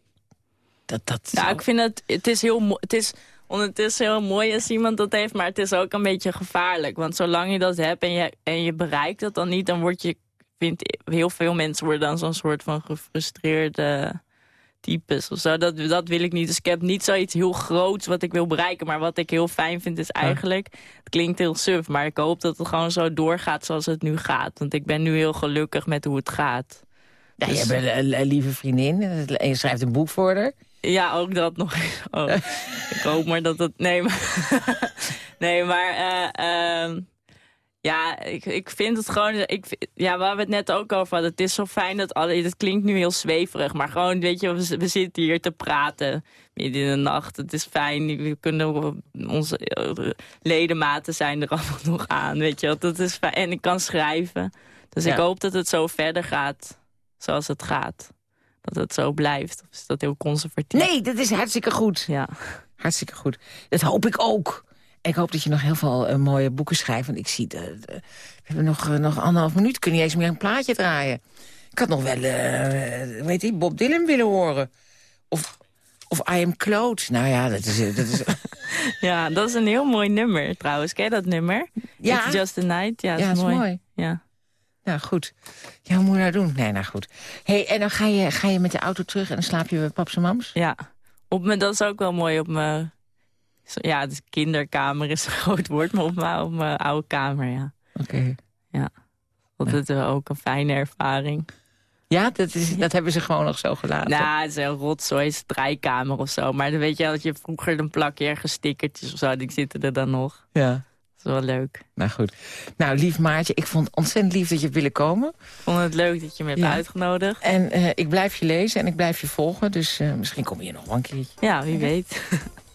Dat, dat Ja, zou- ik vind het, het is heel, het is ondertussen heel mooi als iemand dat heeft, maar het is ook een beetje gevaarlijk. Want zolang je dat hebt en je, en je bereikt dat dan niet, dan word je, vind heel veel mensen worden dan zo'n soort van gefrustreerde types of zo. Dat, dat wil ik niet. Dus ik heb niet zoiets heel groots wat ik wil bereiken. Maar wat ik heel fijn vind is eigenlijk... Het klinkt heel suf, maar ik hoop dat het gewoon zo doorgaat zoals het nu gaat. Want ik ben nu heel gelukkig met hoe het gaat. Ja, je dus- hebt een, lieve vriendin en je schrijft een boek voor haar. Ja, ook dat nog. [LAUGHS] Oh, ik hoop maar dat het... Nee, maar... [LAUGHS] nee, maar... eh, ehm, ja, ik, ik vind het gewoon... Ik, ja, waar we het net ook over hadden. Het is zo fijn dat alle... Het klinkt nu heel zweverig, maar gewoon, weet je... We, we zitten hier te praten midden in de nacht. Het is fijn. We kunnen... Onze eh, ledematen zijn er [LAUGHS] allemaal nog aan, weet je. Dat is fijn. En ik kan schrijven. Dus ik hoop dat het zo verder gaat zoals het gaat. Dat het zo blijft. Of is dat heel conservatief? Nee, dat is hartstikke goed. Ja. Hartstikke goed. Dat hoop ik ook. Ik hoop dat je nog heel veel eh, mooie boeken schrijft. Want ik zie, de, de- we hebben nog, eh, nog anderhalf minuut. Kun je niet eens meer een plaatje draaien. Ik had nog wel, eh weet je, Bob Dylan willen horen. Of, of I Am Claude. Nou ja, dat is... eh, Dat is [LAUGHS] ja, dat is een heel mooi nummer trouwens. Ken je dat nummer? Ja. It's Just a Night. Ja, ja, dat dat is mooi. Ja. Ja, goed. Ja, hoe moet je nou doen? Nee, nou goed. hey, en dan ga je, ga je met de auto terug en dan slaap je bij paps en mams? Ja, op me, dat is ook wel mooi op mijn... Ja, de kinderkamer is een [LAUGHS] groot woord, maar op mijn, op mijn oude kamer, ja. Oké. Dat is ook een fijne ervaring. Ja, dat, is, dat hebben ze gewoon nog zo gelaten. Nou, het is een rotzooi, strijkamer of zo. Maar dan weet je dat je vroeger dan plak je ergens stickertjes of zo. Die zitten er dan nog. Ja. Dat is wel leuk. Nou goed. Nou, lief Maartje, ik vond het ontzettend lief dat je willen komen. Ik vond het leuk dat je me hebt Ja. uitgenodigd. En eh, ik blijf je lezen en ik blijf je volgen. Dus eh, misschien kom je nog wel een keertje. Ja, wie weet. [LAUGHS]